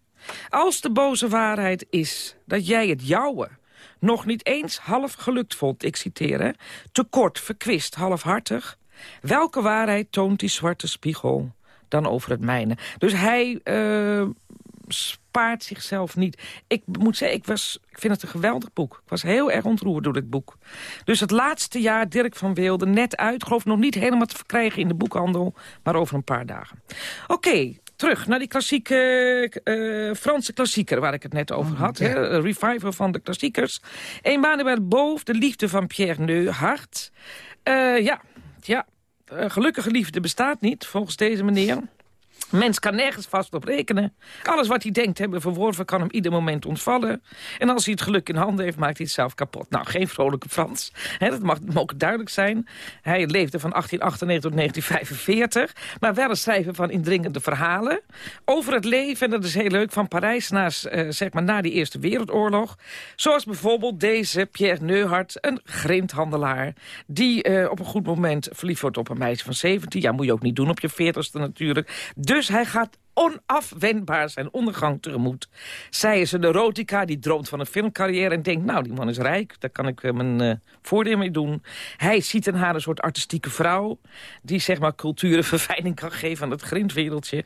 [SPEAKER 8] Als de boze waarheid is dat jij het jouwe nog niet eens half gelukt vond, ik citeer, hè, te kort, verkwist, halfhartig, welke waarheid toont die zwarte spiegel dan over het mijne? Dus hij uh, spaart zichzelf niet. Ik moet zeggen, ik, was, ik vind het een geweldig boek. Ik was heel erg ontroerd door dit boek. Dus het laatste jaar Dirk van Wilde, net uit. geloof nog niet helemaal te verkrijgen in de boekhandel, maar over een paar dagen. Oké, terug naar die klassieke uh, Franse klassieker waar ik het net over oh, had. Ja. Hè? Revival van de klassiekers. Emmanuel Bove, de liefde van Pierre Neuhart. Uh, ja, ja. Uh, gelukkige liefde bestaat niet, volgens deze meneer. Mens kan nergens vast op rekenen. Alles wat hij denkt hebben verworven kan hem ieder moment ontvallen. En als hij het geluk in handen heeft, maakt hij het zelf kapot. Nou, geen vrolijke Frans. dat mag, ook duidelijk zijn. Hij leefde van 1898 tot 1945. Maar wel een schrijver van indringende verhalen. Over het leven, en dat is heel leuk, van Parijs uh, zeg maar, na die Eerste Wereldoorlog. Zoals bijvoorbeeld deze Pierre Neuhart, een grindhandelaar. Die uh, op een goed moment verliefd wordt op een meisje van 17. Ja, moet je ook niet doen op je 40ste natuurlijk. Dus hij gaat onafwendbaar zijn ondergang tegemoet. Zij is een erotica, die droomt van een filmcarrière... en denkt, nou, die man is rijk, daar kan ik uh, mijn uh, voordeel mee doen. Hij ziet in haar een soort artistieke vrouw... die, zeg maar, cultuur verfijning kan geven aan het grindwereldje.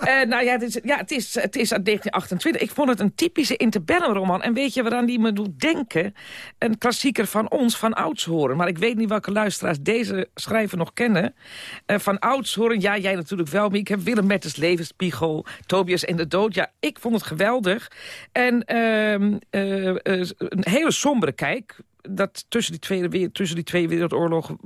[SPEAKER 8] uh, nou ja, het is, ja het, is, het is uit 1928. Ik vond het een typische interbellum-roman. En weet je waaraan die me doet denken? Een klassieker van ons, van Oudshoren. Maar ik weet niet welke luisteraars deze schrijver nog kennen. van Oudshoren, ja, jij natuurlijk wel, maar ik heb Willem Metters leven Spiegel, Tobias en de Dood. Ja, ik vond het geweldig. En uh, uh, een hele sombere kijk dat tussen die, tweede, tussen die twee wereldoorlogen...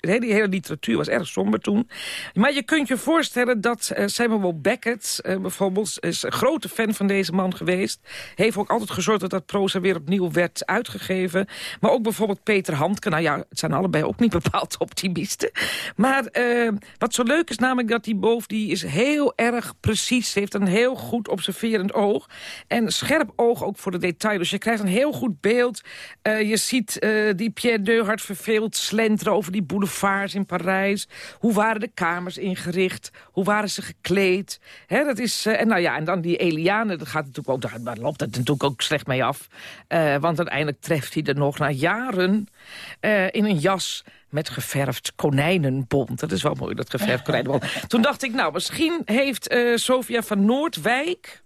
[SPEAKER 8] De hele, literatuur was erg somber toen. Maar je kunt je voorstellen dat uh, Samuel Beckett... Uh, bijvoorbeeld is een grote fan van deze man geweest. Heeft ook altijd gezorgd dat dat proza weer opnieuw werd uitgegeven. Maar ook bijvoorbeeld Peter Handke. Nou ja, het zijn allebei ook niet bepaald optimisten. Maar uh, wat zo leuk is namelijk dat die boven... die is heel erg precies. heeft een heel goed observerend oog. En scherp oog ook voor de detail. Dus je krijgt een heel goed beeld. je ziet uh, die Pierre Deuhard verveeld slenteren over die boulevards in Parijs. Hoe waren de kamers ingericht? Hoe waren ze gekleed? Hè, dat is, uh, en, nou ja, en dan die Eliane, dat gaat natuurlijk ook, daar, loopt het natuurlijk ook slecht mee af. Uh, want uiteindelijk treft hij er nog na jaren in een jas met geverfd konijnenbont. Dat is wel mooi, dat geverfd konijnenbont. Toen dacht ik, nou, misschien heeft Sofia van Noordwijk...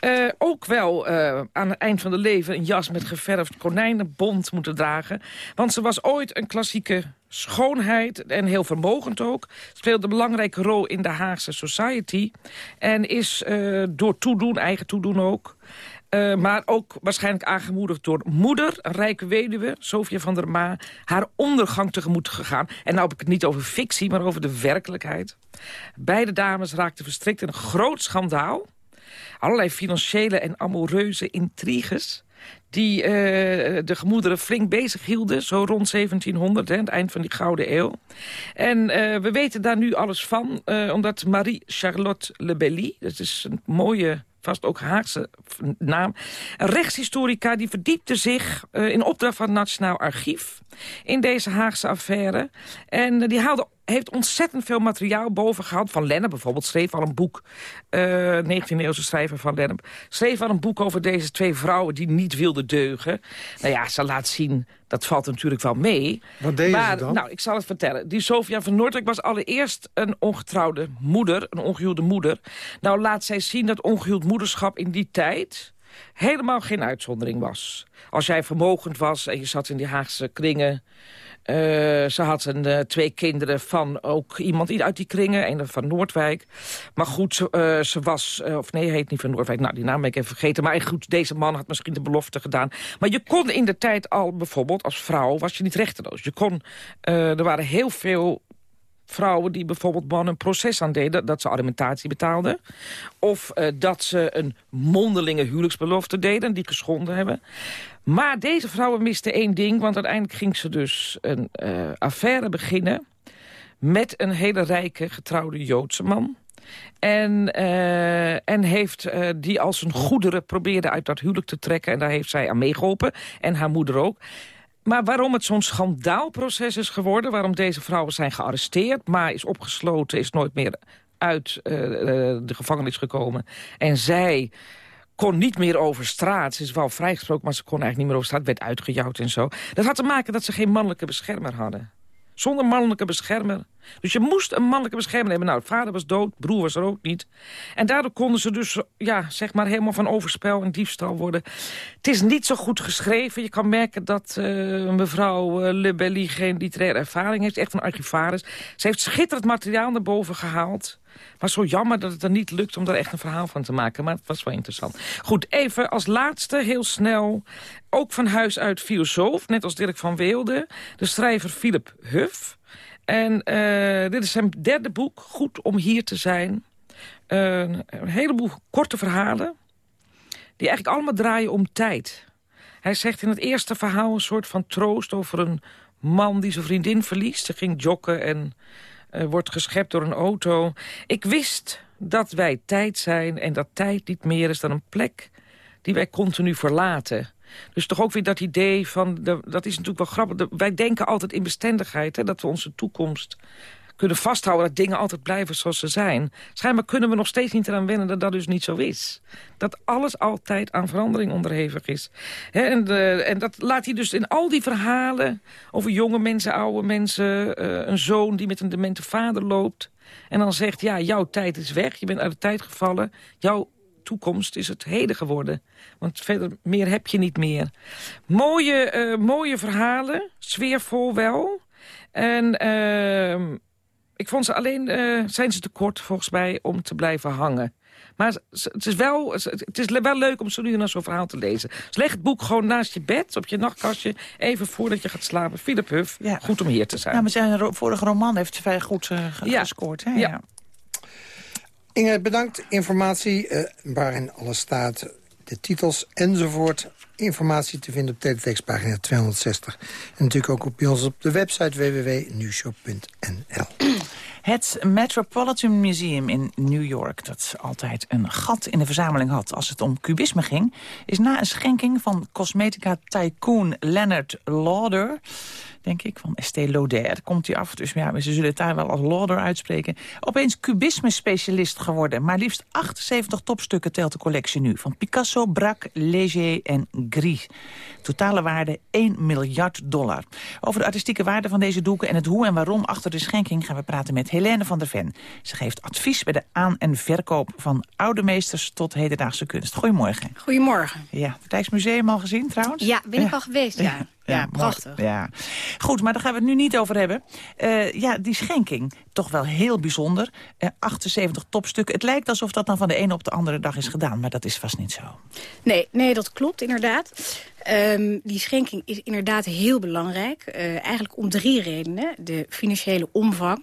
[SPEAKER 8] Uh, ook wel uh, aan het eind van de leven een jas met geverfd konijnenbont moeten dragen. Want ze was ooit een klassieke schoonheid en heel vermogend ook. Speelde een belangrijke rol in de Haagse society. En is uh, door toedoen, eigen toedoen ook... Maar ook waarschijnlijk aangemoedigd door moeder, een rijke weduwe, Sofia van der Ma, haar ondergang tegemoet gegaan. En nou heb ik het niet over fictie, maar over de werkelijkheid. Beide dames raakten verstrikt in een groot schandaal allerlei financiële en amoureuze intriges die uh, de gemoederen flink bezig hielden, zo rond 1700, hè, het eind van die Gouden Eeuw. En uh, we weten daar nu alles van, uh, omdat Marie-Charlotte Le Belly, dat is een mooie vast ook Haagse naam. Een rechtshistorica die verdiepte zich in opdracht van het Nationaal Archief... in deze Haagse affaire. En die haalde heeft ontzettend veel materiaal boven gehad. Van Lennep bijvoorbeeld schreef al een boek, uh, eh, 19e-eeuwse schrijver van Lennep... schreef al een boek over deze twee vrouwen die niet wilden deugen. Nou ja, ze laat zien, dat valt natuurlijk wel mee.
[SPEAKER 7] Wat deed
[SPEAKER 8] maar,
[SPEAKER 7] ze dan?
[SPEAKER 8] Nou, ik zal het vertellen. Die Sofia van Noordwijk was allereerst een ongetrouwde moeder, een ongehuwde moeder. Nou, laat zij zien dat ongehuwd moederschap in die tijd helemaal geen uitzondering was. Als jij vermogend was en je zat in die Haagse kringen... Uh, ze had een, uh, twee kinderen van ook iemand uit die kringen. Een van Noordwijk. Maar goed, uh, ze was... of nee, heet niet van Noordwijk. Nou, die naam ben ik even vergeten. Maar goed, deze man had misschien de belofte gedaan. Maar je kon in de tijd al bijvoorbeeld als vrouw... was je niet rechteloos. Je kon... er waren heel veel vrouwen die bijvoorbeeld mannen een proces aan deden... dat ze alimentatie betaalden. Of uh, dat ze een mondelinge huwelijksbelofte deden... die geschonden hebben. Maar deze vrouwen misten één ding... want uiteindelijk ging ze dus een uh, affaire beginnen... met een hele rijke getrouwde Joodse man... En, uh, en heeft die als een goederen probeerde uit dat huwelijk te trekken. En daar heeft zij aan meegeholpen. En haar moeder ook. Maar waarom het zo'n schandaalproces is geworden... waarom deze vrouwen zijn gearresteerd... maar is opgesloten, is nooit meer uit uh, de gevangenis gekomen. En zij kon niet meer over straat. Ze is wel vrijgesproken, maar ze kon eigenlijk niet meer over straat. Werd uitgejouwd en zo. Dat had te maken dat ze geen mannelijke beschermer hadden. Zonder mannelijke beschermer. Dus je moest een mannelijke beschermer hebben. Nou, vader was dood, broer was er ook niet. En daardoor konden ze dus, ja, zeg maar helemaal van overspel en diefstal worden. Het is niet zo goed geschreven. Je kan merken dat uh, mevrouw uh, Le Belly geen literaire ervaring heeft. Echt een archivaris. Ze heeft schitterend materiaal naar boven gehaald. Maar zo jammer dat het er niet lukt om daar echt een verhaal van te maken. Maar het was wel interessant. Goed, even als laatste, heel snel. Ook van huis uit filosoof, net als Dirk van Weelde. De schrijver Philip Huff. En uh, dit is zijn derde boek, Goed om hier te zijn. Een heleboel korte verhalen. Die eigenlijk allemaal draaien om tijd. Hij zegt in het eerste verhaal een soort van troost over een man die zijn vriendin verliest. Ze ging joggen en uh, wordt geschept door een auto. Ik wist dat wij tijd zijn en dat tijd niet meer is dan een plek die wij continu verlaten. Dus toch ook weer dat idee van, dat is natuurlijk wel grappig. Wij denken altijd in bestendigheid, hè, dat we onze toekomst kunnen vasthouden... dat dingen altijd blijven zoals ze zijn. Schijnbaar kunnen we nog steeds niet eraan wennen dat dat dus niet zo is. Dat alles altijd aan verandering onderhevig is. en, de, en, dat laat hij dus in al die verhalen... over jonge mensen, oude mensen... Uh, een zoon die met een demente vader loopt... en dan zegt, ja, jouw tijd is weg, je bent uit de tijd gevallen... jouw toekomst is het heden geworden. Want verder meer heb je niet meer. Mooie, uh, mooie verhalen, sfeervol wel. En uh, ik vond ze alleen, uh, zijn ze te kort volgens mij om te blijven hangen. Maar het is wel, het is wel leuk om zo nu naar zo'n verhaal te lezen. Dus leg het boek gewoon naast je bed, op je nachtkastje... even voordat je gaat slapen. Philip Huff, ja. goed om hier te zijn.
[SPEAKER 9] Ja, maar zijn vorige roman heeft vrij goed uh,
[SPEAKER 8] ja.
[SPEAKER 9] gescoord. Hè?
[SPEAKER 8] Ja.
[SPEAKER 7] Inge, bedankt. Informatie uh, waarin alles staat, de titels enzovoort. Informatie te vinden op teletextpagina 260. En natuurlijk ook op ons op de website www.newshop.nl.
[SPEAKER 9] Het Metropolitan Museum in New York, dat altijd een gat in de verzameling had als het om kubisme ging, is na een schenking van cosmetica tycoon Leonard Lauder denk ik, van Estée Lauder. Komt hij af, dus ja, ze zullen het daar wel als Lauder uitspreken. Opeens cubisme-specialist geworden. Maar liefst 78 topstukken telt de collectie nu. Van Picasso, Braque, Léger en Gris. Totale waarde 1 miljard dollar. Over de artistieke waarde van deze doeken en het hoe en waarom achter de schenking... gaan we praten met Helene van der Ven. Ze geeft advies bij de aan- en verkoop van oude meesters tot hedendaagse kunst. Goedemorgen.
[SPEAKER 14] Goedemorgen.
[SPEAKER 9] Ja, het Rijksmuseum al gezien trouwens?
[SPEAKER 14] Ja, ben ik al geweest, ja. Ja, prachtig.
[SPEAKER 9] Ja. Goed, maar daar gaan we het nu niet over hebben. Uh, ja, die schenking, toch wel heel bijzonder. Uh, 78 topstukken. Het lijkt alsof dat dan van de ene op de andere dag is gedaan. Maar dat is vast niet zo.
[SPEAKER 14] Nee, nee dat klopt inderdaad. Um, die schenking is inderdaad heel belangrijk. Uh, eigenlijk om drie redenen. De financiële omvang.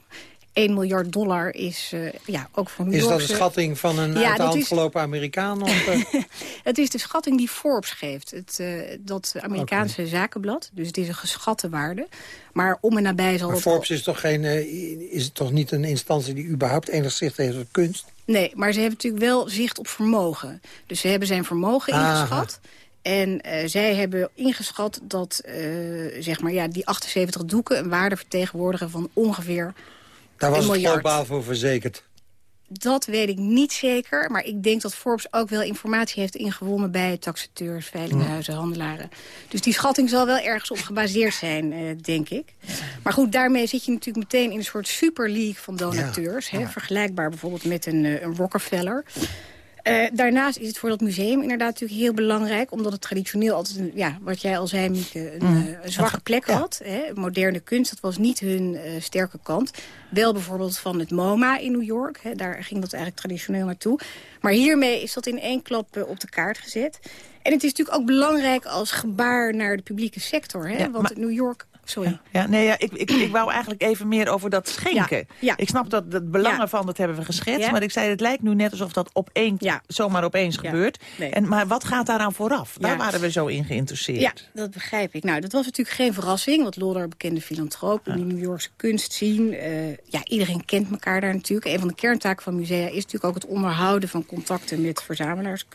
[SPEAKER 14] 1 miljard dollar is uh, ja, ook voor New
[SPEAKER 7] Is dat een schatting van een ja, uit de hand is... gelopen Amerikaan? Of, uh...
[SPEAKER 14] het is de schatting die Forbes geeft. Het, uh, dat Amerikaanse okay. zakenblad. Dus het is een geschatte waarde. Maar om en nabij zal
[SPEAKER 7] maar
[SPEAKER 14] het...
[SPEAKER 7] Forbes is toch, geen, is toch niet een instantie die überhaupt enig zicht heeft op kunst?
[SPEAKER 14] Nee, maar ze hebben natuurlijk wel zicht op vermogen. Dus ze hebben zijn vermogen Aha. ingeschat. En uh, zij hebben ingeschat dat uh, zeg maar, ja, die 78 doeken... een waarde vertegenwoordigen van ongeveer
[SPEAKER 7] daar was het globaal voor verzekerd.
[SPEAKER 14] Dat weet ik niet zeker. Maar ik denk dat Forbes ook wel informatie heeft ingewonnen... bij taxateurs, veilinghuizen, handelaren. Dus die schatting zal wel ergens op gebaseerd zijn, eh, denk ik. Maar goed, daarmee zit je natuurlijk meteen in een soort super league van donateurs. Ja. Hè? Vergelijkbaar bijvoorbeeld met een, een Rockefeller. Uh, daarnaast is het voor dat museum inderdaad natuurlijk heel belangrijk... omdat het traditioneel altijd, een, ja, wat jij al zei, Mieke, een, mm. een zwakke plek ja. had. Hè? Moderne kunst, dat was niet hun uh, sterke kant. Wel bijvoorbeeld van het MoMA in New York. Hè? Daar ging dat eigenlijk traditioneel naartoe. Maar hiermee is dat in één klap op de kaart gezet. En het is natuurlijk ook belangrijk als gebaar naar de publieke sector. Hè?
[SPEAKER 9] Ja,
[SPEAKER 14] Want
[SPEAKER 9] maar...
[SPEAKER 14] New York sorry.
[SPEAKER 9] Ja, nee, ja, ik, ik, ik wou eigenlijk even meer over dat schenken.
[SPEAKER 14] Ja,
[SPEAKER 9] Ik snap dat het belang
[SPEAKER 14] Ja.
[SPEAKER 9] ervan, dat hebben we geschetst.
[SPEAKER 14] Ja.
[SPEAKER 9] Maar ik zei, het lijkt nu net alsof dat opeens, zomaar opeens gebeurt.
[SPEAKER 14] Nee.
[SPEAKER 9] En, maar wat gaat daaraan vooraf? Daar waren we zo in geïnteresseerd.
[SPEAKER 14] Ja, dat begrijp ik. Nou, dat was natuurlijk geen verrassing. Want Lodder, bekende filantroop in die New Yorkse kunst zien. eh, ja, iedereen kent elkaar daar natuurlijk. Een van de kerntaken van musea is natuurlijk ook het onderhouden van contacten met verzamelaars,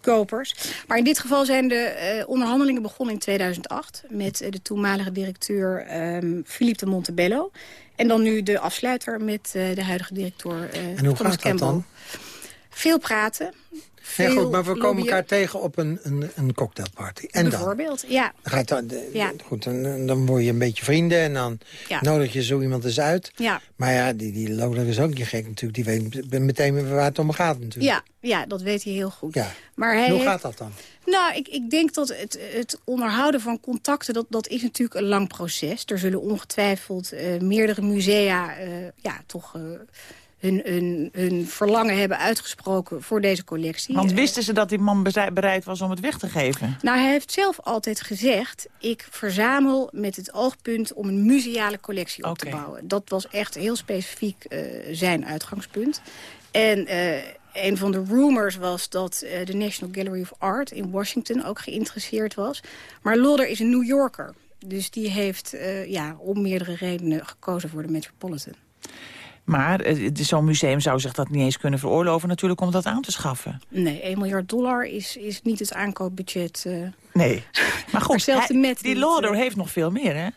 [SPEAKER 14] kunstkopers. maar in dit geval zijn de eh, onderhandelingen begonnen in 2008 met eh, de toenmalige directeur ehm Philippe de Montebello. En dan nu de afsluiter met eh, de huidige directeur
[SPEAKER 7] En hoe
[SPEAKER 14] Thomas
[SPEAKER 7] gaat dat
[SPEAKER 14] Campbell.
[SPEAKER 7] dan?
[SPEAKER 14] Veel praten.
[SPEAKER 7] Ja, goed, maar we komen
[SPEAKER 14] lobbyen.
[SPEAKER 7] elkaar tegen op een, een, een cocktailparty. En dan?
[SPEAKER 14] Bijvoorbeeld, ja.
[SPEAKER 7] Dan, ga je dan,
[SPEAKER 14] Ja.
[SPEAKER 7] goed, dan, dan word je een beetje vrienden en dan
[SPEAKER 14] Ja.
[SPEAKER 7] nodig je zo iemand eens uit.
[SPEAKER 14] Ja.
[SPEAKER 7] Maar ja, die, die Loder is ook niet gek natuurlijk. Die weet meteen waar het om gaat natuurlijk.
[SPEAKER 14] Ja, ja, dat weet hij heel goed.
[SPEAKER 7] Ja.
[SPEAKER 14] Maar hij
[SPEAKER 7] Hoe
[SPEAKER 14] heeft-
[SPEAKER 7] gaat dat dan?
[SPEAKER 14] Nou, ik, ik denk dat het, het onderhouden van contacten, dat, dat is natuurlijk een lang proces. Er zullen ongetwijfeld eh, meerdere musea eh, ja, toch eh, hun, hun, hun verlangen hebben uitgesproken voor deze collectie.
[SPEAKER 9] Want wisten ze dat die man bereid was om het weg te geven?
[SPEAKER 14] nou, hij heeft zelf altijd gezegd... ik verzamel met het oogpunt om een museale collectie op te bouwen. Dat was echt heel specifiek eh, zijn uitgangspunt. En eh, een van de rumors was dat eh, de National Gallery of Art in Washington ook geïnteresseerd was. Maar Lodder is een New Yorker. Dus die heeft ja, om meerdere redenen gekozen voor de Metropolitan.
[SPEAKER 9] Maar eh, zo'n museum zou zich dat niet eens kunnen veroorloven natuurlijk om dat aan te schaffen.
[SPEAKER 14] Nee, 1 miljard dollar is, is niet het aankoopbudget. eh.
[SPEAKER 9] Nee. Maar goed, hij-
[SPEAKER 14] Met
[SPEAKER 9] die Lauder
[SPEAKER 14] eh.
[SPEAKER 9] heeft nog veel meer, hè?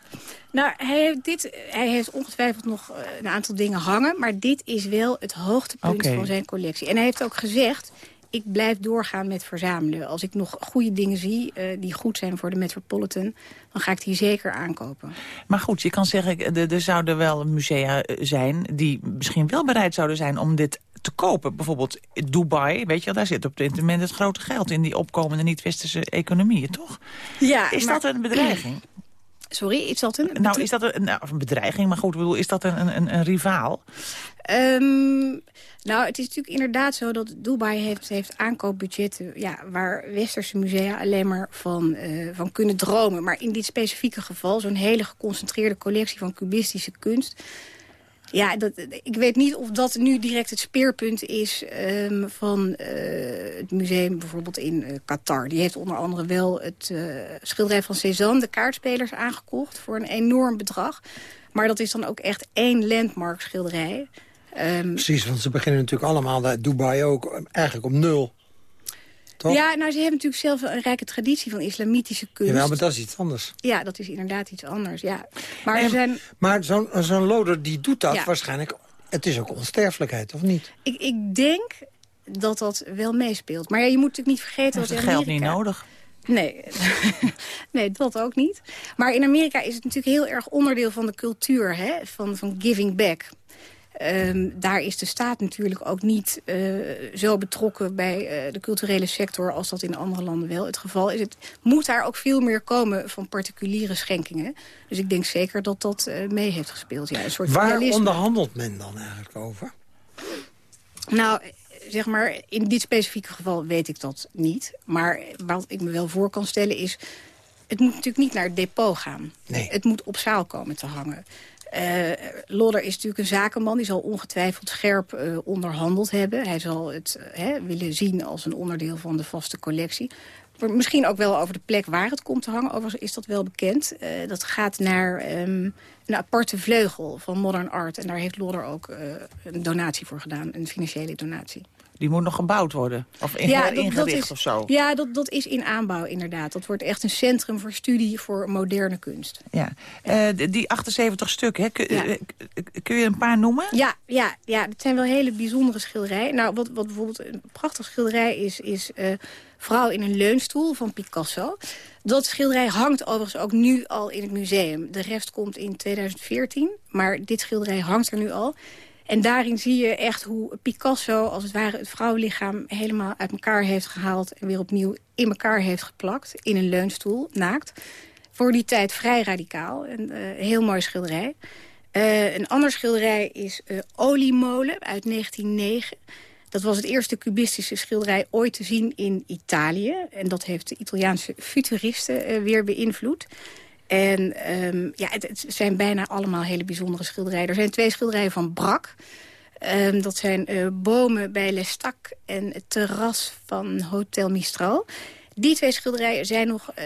[SPEAKER 14] Nou, hij heeft, dit, hij heeft ongetwijfeld nog een aantal dingen hangen... maar dit is wel het hoogtepunt van zijn collectie. En hij heeft ook gezegd, ik blijf doorgaan met verzamelen. Als ik nog goede dingen zie eh, die goed zijn voor de Metropolitan... dan ga ik die zeker aankopen.
[SPEAKER 9] Maar goed, je kan zeggen, eh, er, er zouden wel musea eh, zijn... die misschien wel bereid zouden zijn om dit te kopen. Bijvoorbeeld Dubai, weet je daar zit op dit moment het grote geld... in die opkomende niet-westerse economieën, toch?
[SPEAKER 14] Ja,
[SPEAKER 9] Is
[SPEAKER 14] maar-
[SPEAKER 9] dat een bedreiging?
[SPEAKER 14] Sorry, is dat een...
[SPEAKER 9] Nou, is dat een, nou, een bedreiging, maar goed, bedoel, is dat een, een, een rivaal?
[SPEAKER 14] Ehm, nou, het is natuurlijk inderdaad zo dat Dubai heeft, heeft aankoopbudgetten... Ja, waar westerse musea alleen maar van, eh, van kunnen dromen. Maar in dit specifieke geval, zo'n hele geconcentreerde collectie van cubistische kunst... Ja, dat, ik weet niet of dat nu direct het speerpunt is ehm, van eh, het museum bijvoorbeeld in eh, Qatar. Die heeft onder andere wel het eh, schilderij van Cézanne, de kaartspelers, aangekocht voor een enorm bedrag. Maar dat is dan ook echt één landmark schilderij. Ehm,
[SPEAKER 7] Precies, want ze beginnen natuurlijk allemaal, Dubai ook, eigenlijk op nul. Toch?
[SPEAKER 14] ja, nou, ze hebben natuurlijk zelf een rijke traditie van islamitische kunst.
[SPEAKER 7] Jawel, maar dat is iets anders.
[SPEAKER 14] Ja, dat is inderdaad iets anders, ja. Maar er
[SPEAKER 7] En-
[SPEAKER 14] zijn...
[SPEAKER 7] Maar zo'n zo'n loder die doet dat
[SPEAKER 14] Ja.
[SPEAKER 7] waarschijnlijk... Het is ook onsterfelijkheid, of niet?
[SPEAKER 14] Ik, ik denk dat dat wel meespeelt. Maar ja, je moet natuurlijk niet vergeten dat
[SPEAKER 9] het
[SPEAKER 14] in
[SPEAKER 9] geld niet nodig?
[SPEAKER 14] Nee. nee, dat ook niet. Maar in Amerika is het natuurlijk heel erg onderdeel van de cultuur, hè? Van, van giving back. Ehm, daar is de staat natuurlijk ook niet eh, zo betrokken bij eh, de culturele sector... als dat in andere landen wel het geval is. Het moet daar ook veel meer komen van particuliere schenkingen. Dus ik denk zeker dat dat eh, mee heeft gespeeld. Ja, een soort
[SPEAKER 7] Waar
[SPEAKER 14] realisme.
[SPEAKER 7] onderhandelt men dan eigenlijk over?
[SPEAKER 14] Nou, zeg maar, in dit specifieke geval weet ik dat niet. Maar wat ik me wel voor kan stellen is... het moet natuurlijk niet naar het depot gaan.
[SPEAKER 7] Nee.
[SPEAKER 14] Het moet op zaal komen te hangen. Eh Lodder is natuurlijk een zakenman. Die zal ongetwijfeld scherp eh, onderhandeld hebben. Hij zal het eh, hè, willen zien als een onderdeel van de vaste collectie. Misschien ook wel over de plek waar het komt te hangen. Overigens is dat wel bekend. Dat gaat naar ehm, een aparte vleugel van Modern Art. En daar heeft Lodder ook een donatie voor gedaan. Een financiële donatie.
[SPEAKER 9] Die moet nog gebouwd worden? Of
[SPEAKER 14] dat- dat
[SPEAKER 9] ingericht
[SPEAKER 14] is,
[SPEAKER 9] of zo?
[SPEAKER 14] Ja, dat, dat is in aanbouw inderdaad. Dat wordt echt een centrum voor studie voor moderne kunst.
[SPEAKER 9] Ja. Eh, die 78 stukken, hè? Kun,
[SPEAKER 14] Ja.
[SPEAKER 9] eh, kun je een paar noemen?
[SPEAKER 14] Ja, ja, ja, het zijn wel hele bijzondere schilderijen. Nou, wat, wat bijvoorbeeld een prachtig schilderij is... is eh, Vrouw in een leunstoel van Picasso. Dat schilderij hangt overigens ook nu al in het museum. De rest komt in 2014, maar dit schilderij hangt er nu al. En daarin zie je echt hoe Picasso als het ware het vrouwenlichaam... helemaal uit elkaar heeft gehaald en weer opnieuw in elkaar heeft geplakt. In een leunstoel, naakt. Voor die tijd vrij radicaal. Een eh, heel mooi schilderij. Eh, een ander schilderij is eh, Oliemolen uit 1909. Dat was het eerste cubistische schilderij ooit te zien in Italië. En dat heeft de Italiaanse futuristen weer beïnvloed. En ehm, ja, het, het, zijn bijna allemaal hele bijzondere schilderijen. Er zijn twee schilderijen van Brak. Ehm, dat zijn uh, bomen bij Lestak en het terras van Hotel Mistral. Die twee schilderijen zijn nog... Uh,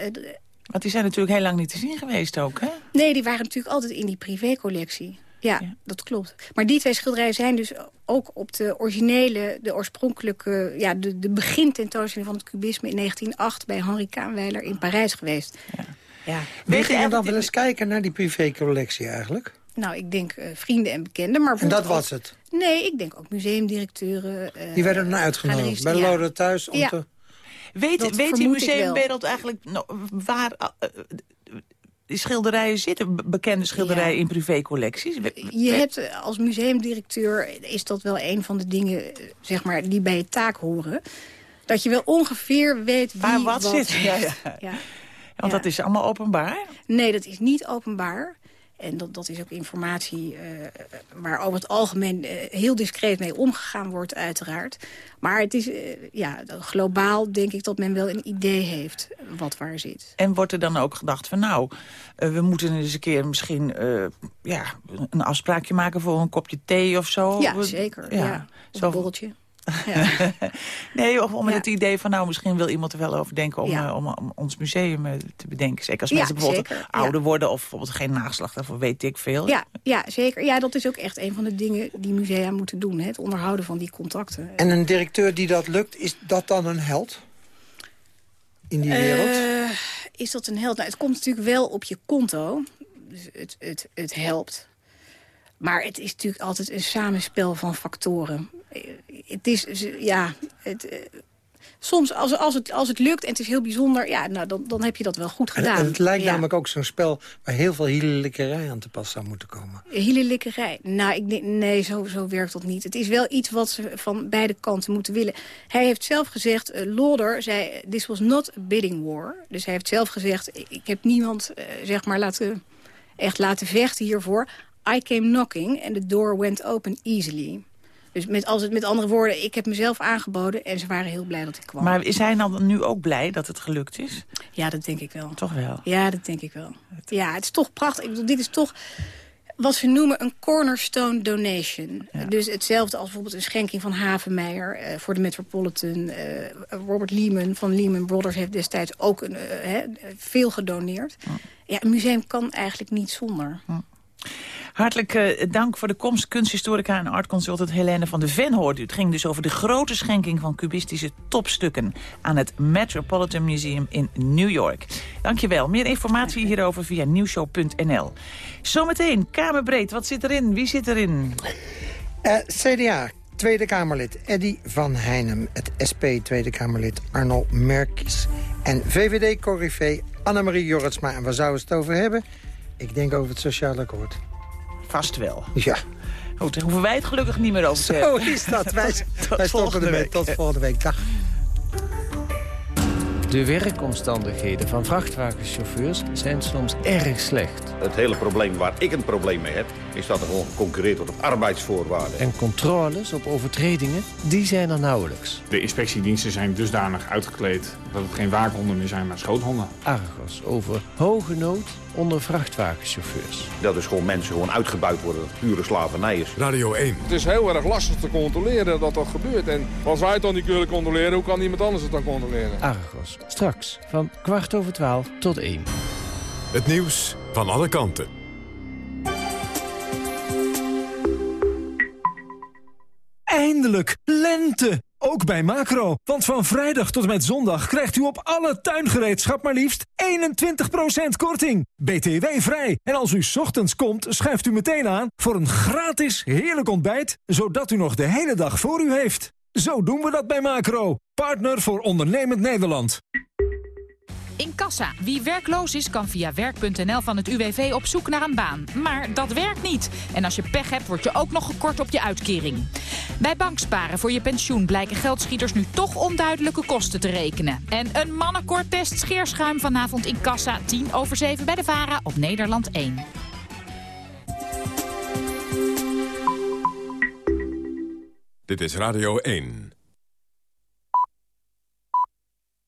[SPEAKER 9] Want die zijn natuurlijk heel lang niet te zien geweest ook, hè?
[SPEAKER 14] Nee, die waren natuurlijk altijd in die privécollectie. Ja, ja, dat klopt. Maar die twee schilderijen zijn dus ook op de originele, de oorspronkelijke... ja, de, de begintentoonstelling van het cubisme in 1908... bij Henri Kaanweiler in Parijs geweest. Ja.
[SPEAKER 7] Ja. Wie ging dan wel eens kijken naar die privécollectie eigenlijk?
[SPEAKER 14] Nou, ik denk uh, vrienden en bekenden. Maar
[SPEAKER 7] en dat was het?
[SPEAKER 14] Nee, ik denk ook museumdirecteuren. Uh,
[SPEAKER 7] die werden dan uitgenodigd bij ja. Lode thuis om
[SPEAKER 14] ja.
[SPEAKER 7] te...
[SPEAKER 9] Weet, weet die museumwereld eigenlijk nou, waar uh, die schilderijen zitten? Bekende schilderijen ja. in privécollecties?
[SPEAKER 14] Je hebt als museumdirecteur, is dat wel een van de dingen zeg maar, die bij je taak horen. Dat je wel ongeveer weet wie
[SPEAKER 9] waar wat,
[SPEAKER 14] wat
[SPEAKER 9] zit. Ja, ja. Want ja. dat is allemaal openbaar?
[SPEAKER 14] Nee, dat is niet openbaar. En dat, dat is ook informatie uh, waar over het algemeen uh, heel discreet mee omgegaan wordt uiteraard. Maar het is uh, ja, globaal denk ik dat men wel een idee heeft wat waar zit.
[SPEAKER 9] En wordt er dan ook gedacht van nou, we moeten eens een keer misschien ja, een afspraakje maken voor een kopje thee of zo?
[SPEAKER 14] Ja, zeker. Ja. ja. Zo'n borreltje.
[SPEAKER 9] Ja. nee, of om met ja. het idee van, nou, misschien wil iemand er wel over denken... om, ja. uh, om, om ons museum uh, te bedenken. Zeker als mensen bijvoorbeeld zeker. ouder worden... of bijvoorbeeld geen nageslacht daarvoor, weet ik veel.
[SPEAKER 14] Ja, ja, zeker. Ja, dat is ook echt een van de dingen die musea moeten doen. Hè? Het onderhouden van die contacten.
[SPEAKER 7] En een directeur die dat lukt, is dat dan een held? In die wereld?
[SPEAKER 14] Uh, is dat een held? Nou, het komt natuurlijk wel op je konto. Dus het, het, het helpt. Maar het is natuurlijk altijd een samenspel van factoren. Het is, ja... Het, uh, soms, als, als, het, als het lukt en het is heel bijzonder... ja, nou, dan, dan heb je dat wel goed gedaan.
[SPEAKER 7] En, het lijkt
[SPEAKER 14] ja.
[SPEAKER 7] namelijk ook zo'n spel... waar heel veel hielelikkerij aan te pas zou moeten komen.
[SPEAKER 14] Hielelikkerij? Nou, ik, nee, zo, zo werkt dat niet. Het is wel iets wat ze van beide kanten moeten willen. Hij heeft zelf gezegd, uh, Lauder zei... this was not a bidding war. Dus hij heeft zelf gezegd... ik heb niemand, uh, zeg maar, laten, echt laten vechten hiervoor... I came knocking and the door went open easily. Dus met, als het met andere woorden, ik heb mezelf aangeboden... en ze waren heel blij dat ik kwam.
[SPEAKER 9] Maar is hij dan nu ook blij dat het gelukt is?
[SPEAKER 14] Ja, dat denk ik wel.
[SPEAKER 9] Toch wel?
[SPEAKER 14] Ja, dat denk ik wel. Ja, het is toch prachtig. Ik bedoel, dit is toch wat ze noemen een cornerstone donation. Ja. Dus hetzelfde als bijvoorbeeld een schenking van Havenmeijer... Uh, voor de Metropolitan. Uh, Robert Lehman van Lehman Brothers heeft destijds ook een, uh, he, veel gedoneerd. Ja. ja, een museum kan eigenlijk niet zonder.
[SPEAKER 9] Ja. Hartelijk uh, dank voor de komst. Kunsthistorica en artconsultant Helene van de Ven hoort u. Het ging dus over de grote schenking van cubistische topstukken... aan het Metropolitan Museum in New York. Dankjewel. Meer informatie hierover via nieuwshow.nl. Zometeen, Kamerbreed. Wat zit erin? Wie zit erin?
[SPEAKER 7] Uh, CDA, Tweede Kamerlid Eddy van Heinem. Het SP Tweede Kamerlid Arnold Merkis. En VVD-corrivé Annemarie Jorritsma. En waar zouden we het over hebben? Ik denk over het sociaal akkoord.
[SPEAKER 9] Vast wel.
[SPEAKER 7] Ja.
[SPEAKER 9] Goed, dan hoeven wij het gelukkig niet meer over te
[SPEAKER 7] hebben. Zo is dat. Wij, wij stoppen ermee. Tot volgende week. Dag.
[SPEAKER 15] De werkomstandigheden van vrachtwagenchauffeurs zijn soms erg slecht.
[SPEAKER 16] Het hele probleem waar ik een probleem mee heb... is dat er gewoon geconcurreerd wordt op arbeidsvoorwaarden.
[SPEAKER 15] En controles op overtredingen, die zijn er nauwelijks.
[SPEAKER 17] De inspectiediensten zijn dusdanig uitgekleed... dat het geen waakhonden meer zijn, maar schoothonden.
[SPEAKER 15] Argos over hoge nood onder vrachtwagenchauffeurs.
[SPEAKER 16] Dat is gewoon mensen gewoon uitgebuit worden, dat het pure slavernij is.
[SPEAKER 18] Radio 1. Het is heel erg lastig te controleren dat dat gebeurt. En als wij het dan niet kunnen controleren, hoe kan iemand anders het dan controleren?
[SPEAKER 15] Argos, straks van kwart over twaalf tot één.
[SPEAKER 18] Het nieuws van alle kanten.
[SPEAKER 19] Eindelijk, lente! Ook bij Macro. Want van vrijdag tot en met zondag krijgt u op alle tuingereedschap maar liefst 21% korting. BTW vrij. En als u ochtends komt, schuift u meteen aan voor een gratis heerlijk ontbijt, zodat u nog de hele dag voor u heeft. Zo doen we dat bij Macro. Partner voor ondernemend Nederland.
[SPEAKER 20] In Kassa. Wie werkloos is, kan via werk.nl van het UWV op zoek naar een baan. Maar dat werkt niet. En als je pech hebt, word je ook nog gekort op je uitkering. Bij banksparen voor je pensioen blijken geldschieters nu toch onduidelijke kosten te rekenen. En een mannenkortest scheerschuim vanavond in Kassa. 10 over 7 bij de VARA op Nederland 1.
[SPEAKER 18] Dit is Radio 1.